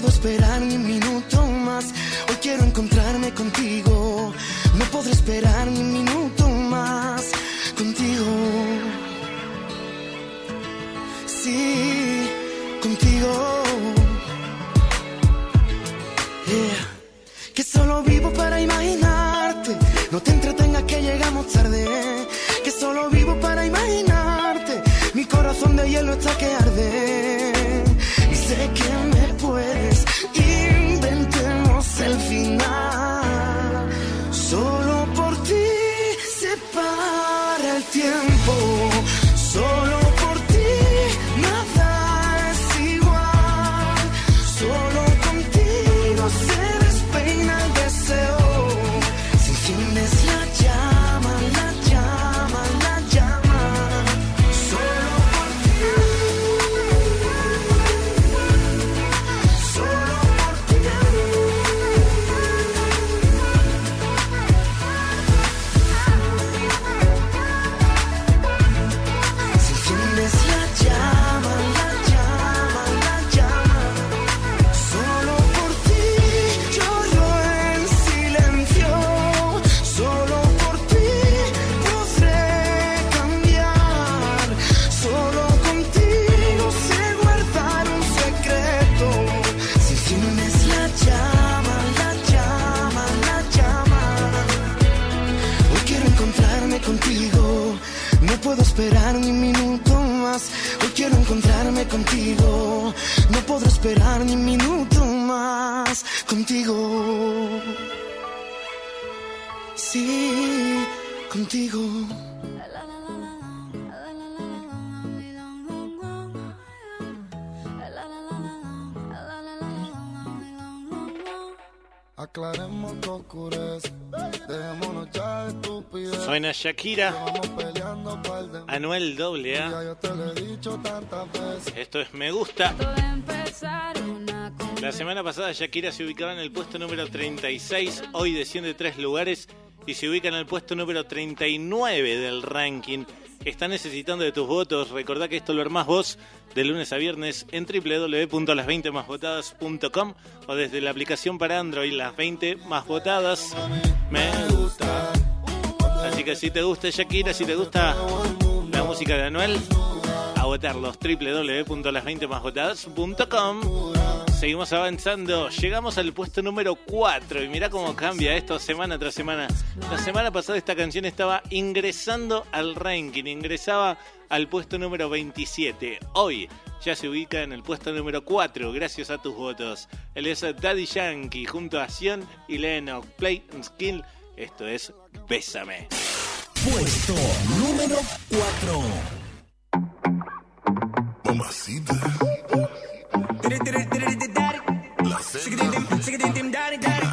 puedo esperar ni un minuto más. Hoy quiero encontrarme contigo. No podré esperar ni un minuto más contigo. Sí, contigo. Yeah. Que solo vivo para imaginarte. No te entretengas que llegamos tarde. Que solo vivo para imaginarte. Mi corazón de hielo está que arde. Y sé que esperar ni minuto más. Hoy quiero encontrarme contigo. No puedo esperar ni minuto más contigo. Sí, contigo. Aclaremos que oscurece. Dejémonos ya de estupidez. Suena Shakira, Anuel Ya AA. yo te lo he dicho tantas veces. Esto es Me Gusta. La semana pasada Shakira se ubicaba en el puesto número 36, hoy desciende tres lugares y se ubica en el puesto número 39 del ranking. Está necesitando de tus votos. Recordá que esto lo armás vos de lunes a viernes en www.las20másvotadas.com o desde la aplicación para Android Las 20 Más Votadas. Me gusta. Así que si te gusta Shakira, si te gusta la música de Anuel, a votarlos www.las20másvotadas.com. Seguimos avanzando, llegamos al puesto número 4 y mirá cómo cambia esto semana tras semana. La semana pasada esta canción estaba ingresando al ranking, ingresaba al puesto número 27. Hoy ya se ubica en el puesto número 4 gracias a tus votos. Él es Daddy Yankee junto a Sion y Leno. Play and Skill, esto es Bésame. Puesto número 4. Mamacita. Sick of dim, sick of them, daddy, daddy.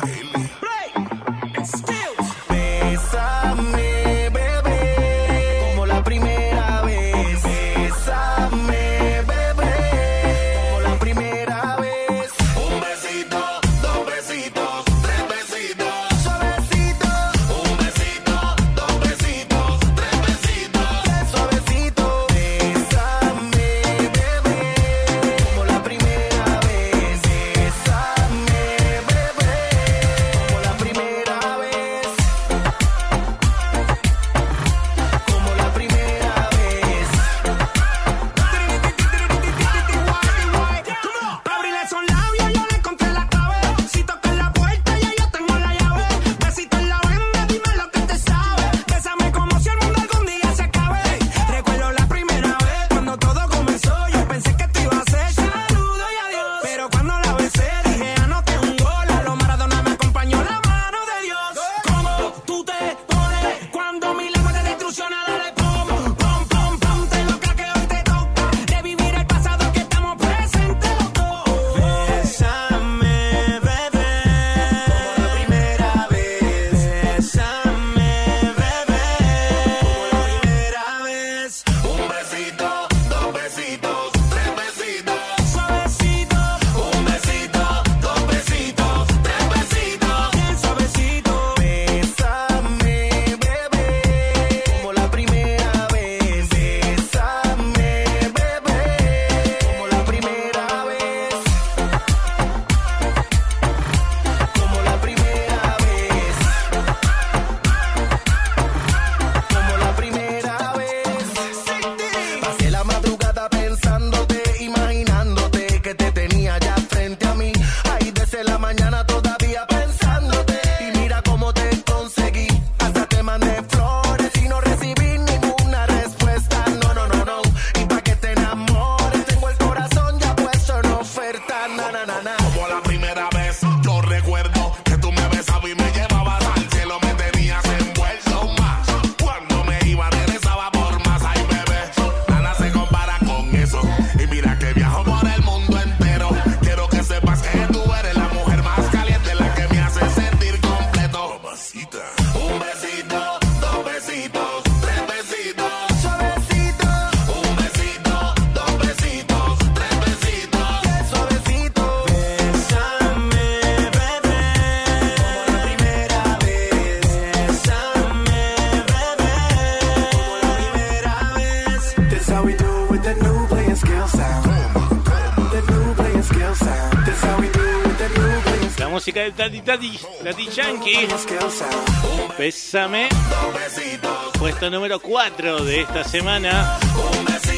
Música de Tati Tati, Tati Yankee. Pésame. Puesto número 4 de esta semana.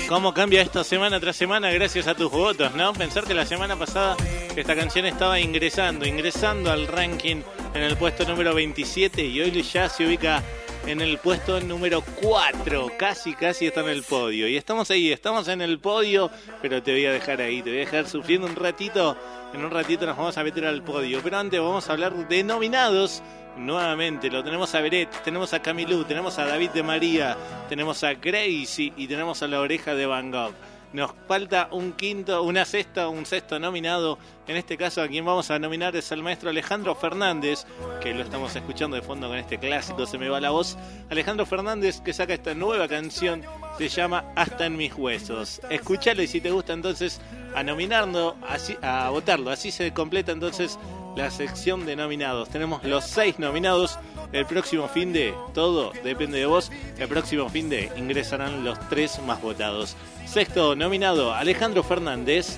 ¿Cómo cambia esto semana tras semana gracias a tus votos, no? Pensar que la semana pasada esta canción estaba ingresando, ingresando al ranking en el puesto número 27 y hoy ya se ubica en el puesto número 4. Casi, casi está en el podio. Y estamos ahí, estamos en el podio, pero te voy a dejar ahí, te voy a dejar sufriendo un ratito. En un ratito nos vamos a meter al podio. Pero antes vamos a hablar de nominados. Nuevamente, lo tenemos a Beret, tenemos a Camilú, tenemos a David de María, tenemos a Crazy y tenemos a la oreja de Van Gogh. Nos falta un quinto, una sexta, un sexto nominado. En este caso, a quien vamos a nominar es al maestro Alejandro Fernández, que lo estamos escuchando de fondo con este clásico, se me va la voz. Alejandro Fernández que saca esta nueva canción, se llama Hasta en mis huesos. Escúchalo y si te gusta entonces a nominarlo, así, a votarlo. Así se completa entonces la sección de nominados. Tenemos los seis nominados. El próximo fin de todo depende de vos. El próximo fin de ingresarán los tres más votados. Sexto nominado, Alejandro Fernández,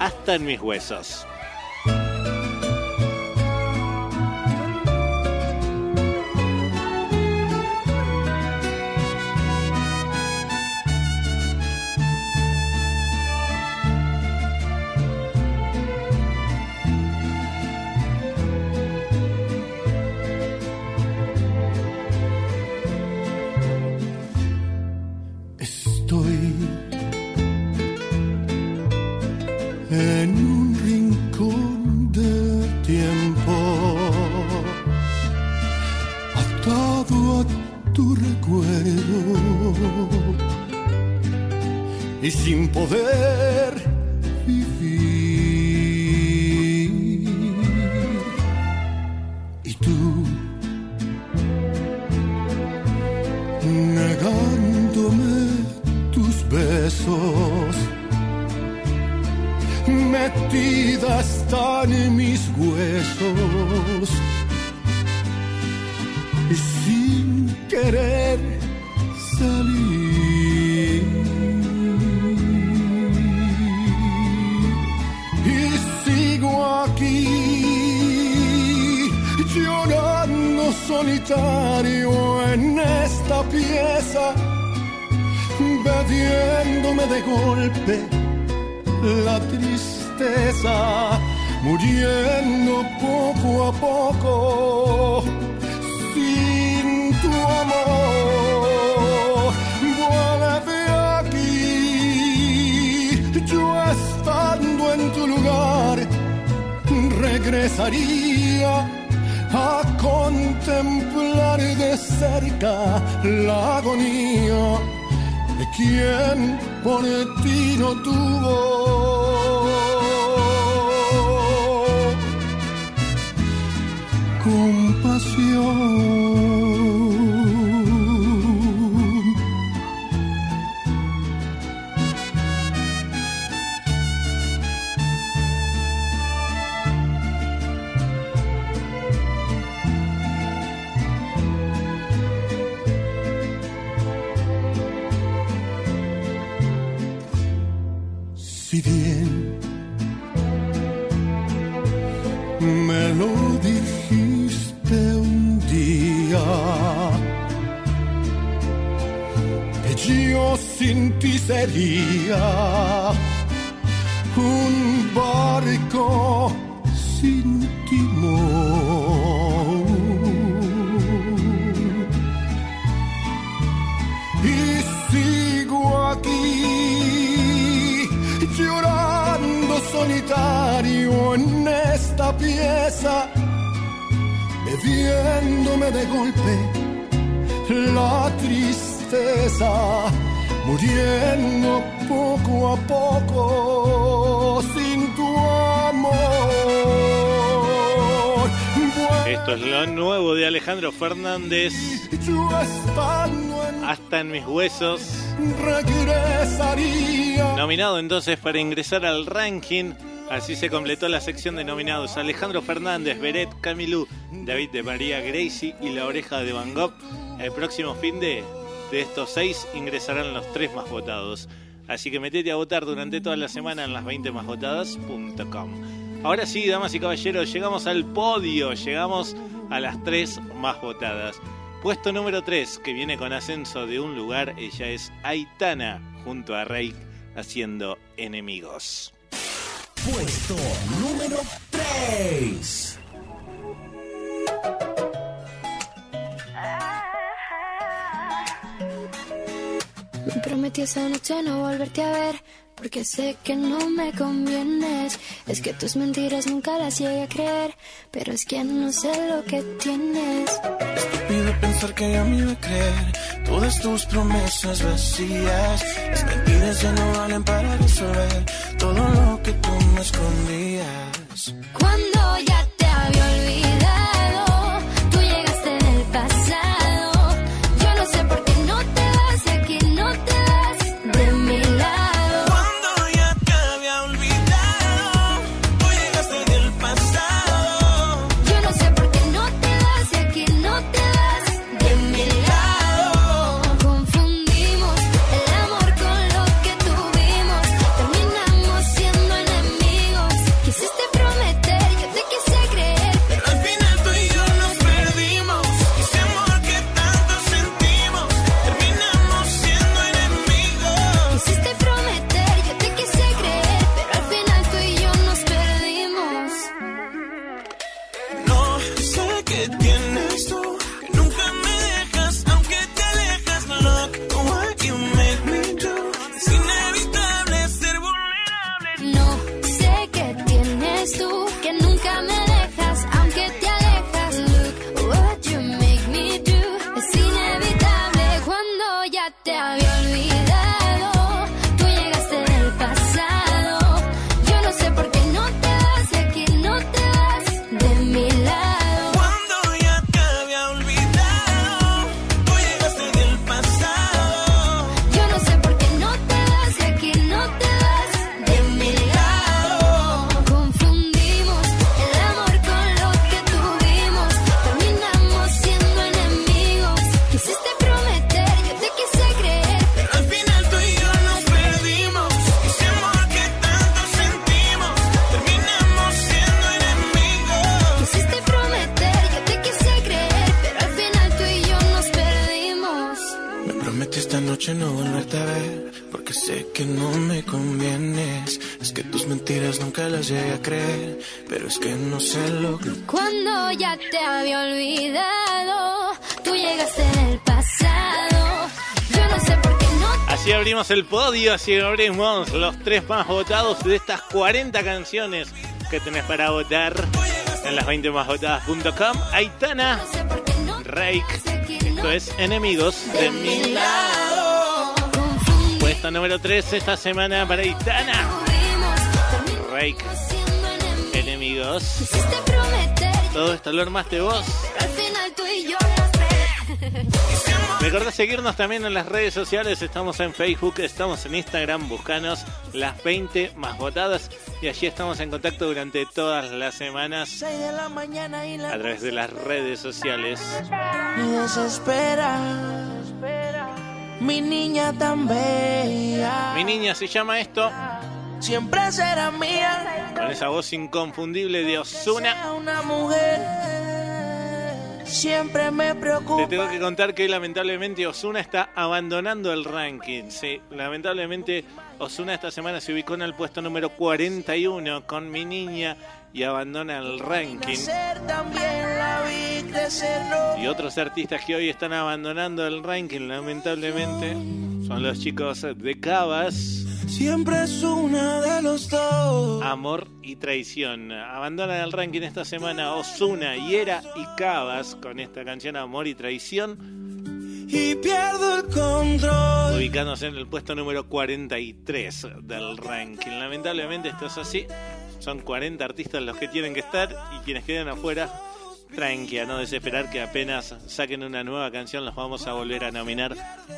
hasta en mis huesos. Nuevo de Alejandro Fernández. Hasta en mis huesos. Nominado entonces para ingresar al ranking. Así se completó la sección de nominados. Alejandro Fernández, Beret, Camilú, David de María Gracie y La Oreja de Van Gogh. El próximo fin de, de estos seis ingresarán los tres más votados. Así que metete a votar durante toda la semana en las 20másvotadas.com. Ahora sí, damas y caballeros, llegamos al podio, llegamos a las tres más votadas. Puesto número 3, que viene con ascenso de un lugar, ella es Aitana, junto a Rey, haciendo enemigos. Puesto número 3. Me prometí esa noche no volverte a ver, porque sé que no me convienes. Es que tus mentiras nunca las llegué a creer, pero es que no sé lo que tienes. Estúpido pensar que ya me iba a creer todas tus promesas vacías. Las mentiras ya no valen para resolver todo lo que tú me escondías. Cuando ya nunca las llegué a creer, pero es que no sé lo que... Cuando ya te había olvidado, tú llegaste del pasado. Yo no sé por qué no Así abrimos el podio, así abrimos los tres más votados de estas 40 canciones que tenés para votar en las 20 más votadas.com. Aitana, Rake, esto es Enemigos de mi lado. Puesto número 3 esta semana para Aitana. Rake, Enemigos. Todo esto lo armaste vos. pero al final tú y yo nos perdimos. Recordá seguirnos también en las redes sociales, estamos en Facebook, estamos en Instagram, buscanos las 20 más votadas y allí estamos en contacto durante todas las semanas a través de las redes sociales. me desespera. Mi niña tan bella. Mi niña se llama esto, Siempre será mía. con esa voz inconfundible de Osuna. Una mujer. Siempre me Te preocupa. tengo que contar que lamentablemente Osuna está abandonando el ranking. Sí, lamentablemente Osuna esta semana se ubicó en el puesto número 41 con mi niña y abandona el ranking. Y otros artistas que hoy están abandonando el ranking, lamentablemente, son los chicos de Cabas, Siempre es una de los dos. Amor y Traición. Abandonan el ranking esta semana Osuna, Hiera y Cabas con esta canción Amor y Traición, Y pierdo el control. ubicándose en el puesto número 43 del ranking. Lamentablemente esto es así. Son 40 artistas los que tienen que estar y quienes quedan afuera. Tranqui, a no desesperar que apenas saquen una nueva canción los vamos a volver a nominar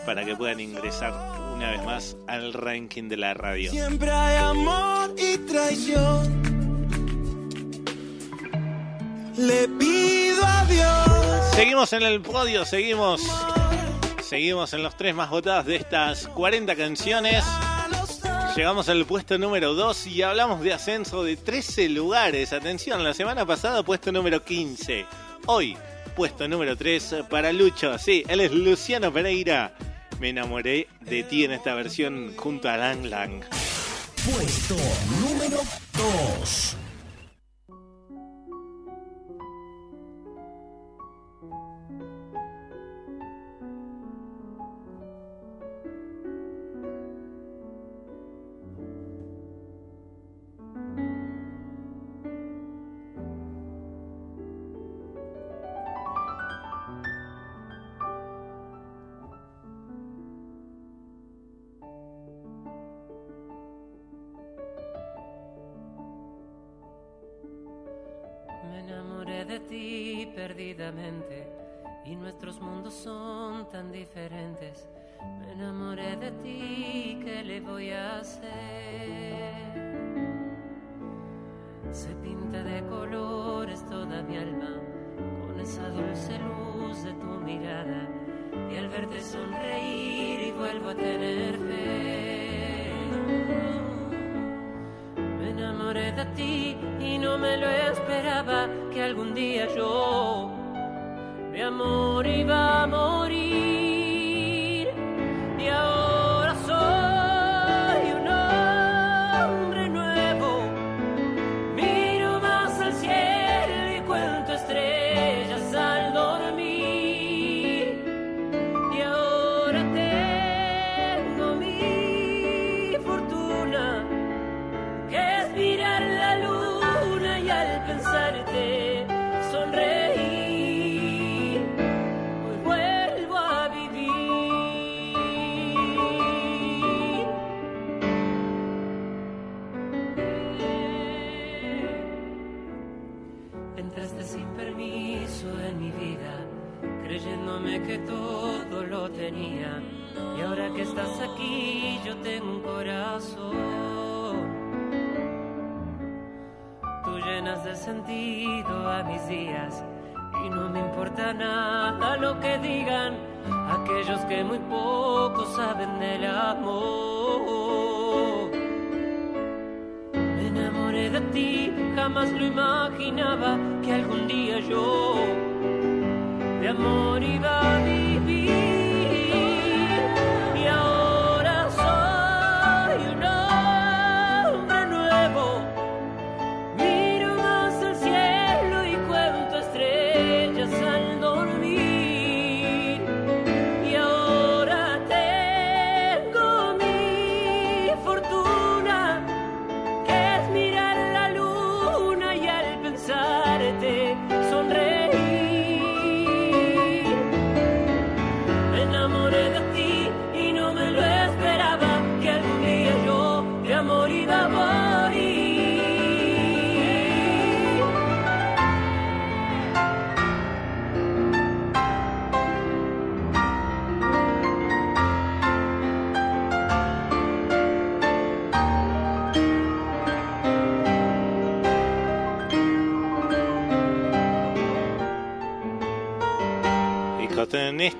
para que puedan ingresar una vez más al ranking de la radio. Siempre hay amor y traición. Le pido a Dios. Seguimos en el podio, seguimos. Seguimos en los tres más votados de estas 40 canciones. Llegamos al puesto número 2 y hablamos de ascenso de 13 lugares. Atención, la semana pasada puesto número 15. Hoy, puesto número 3 para Lucho. Sí, él es Luciano Pereira. Me enamoré de ti en esta versión junto a Lang Lang. Puesto número 2.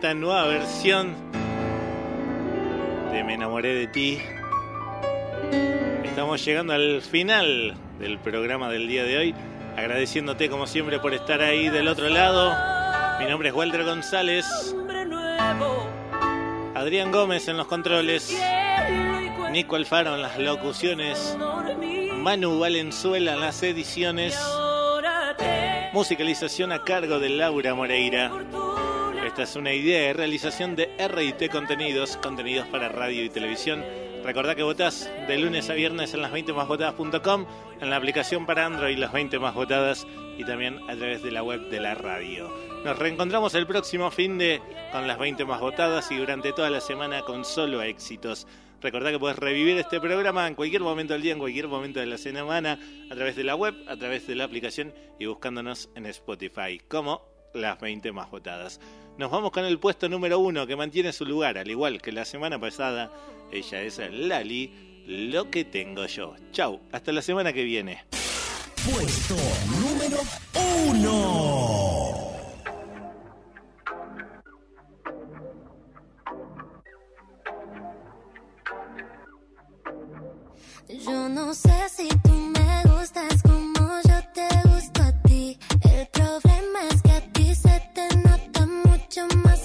Esta nueva versión de Me enamoré de ti, estamos llegando al final del programa del día de hoy. Agradeciéndote como siempre por estar ahí del otro lado. Mi nombre es Walter González. Adrián Gómez en los controles. Nico Alfaro en las locuciones. Manu Valenzuela en las ediciones. Musicalización a cargo de Laura Moreira. Esta es una idea de realización de RT Contenidos, contenidos para radio y televisión. Recordá que votás de lunes a viernes en las 20 másvotadas.com, en la aplicación para Android las 20 más votadas y también a través de la web de la radio. Nos reencontramos el próximo fin de con las 20 más votadas y durante toda la semana con solo éxitos. Recordá que puedes revivir este programa en cualquier momento del día, en cualquier momento de la semana, a través de la web, a través de la aplicación y buscándonos en Spotify como las 20 más votadas. Nos vamos con el puesto número uno que mantiene su lugar, al igual que la semana pasada. Ella es Lali, lo que tengo yo. Chau, hasta la semana que viene. Puesto número uno. Yo no sé si tú me gustas como yo te gusto a ti. El problema your muscle.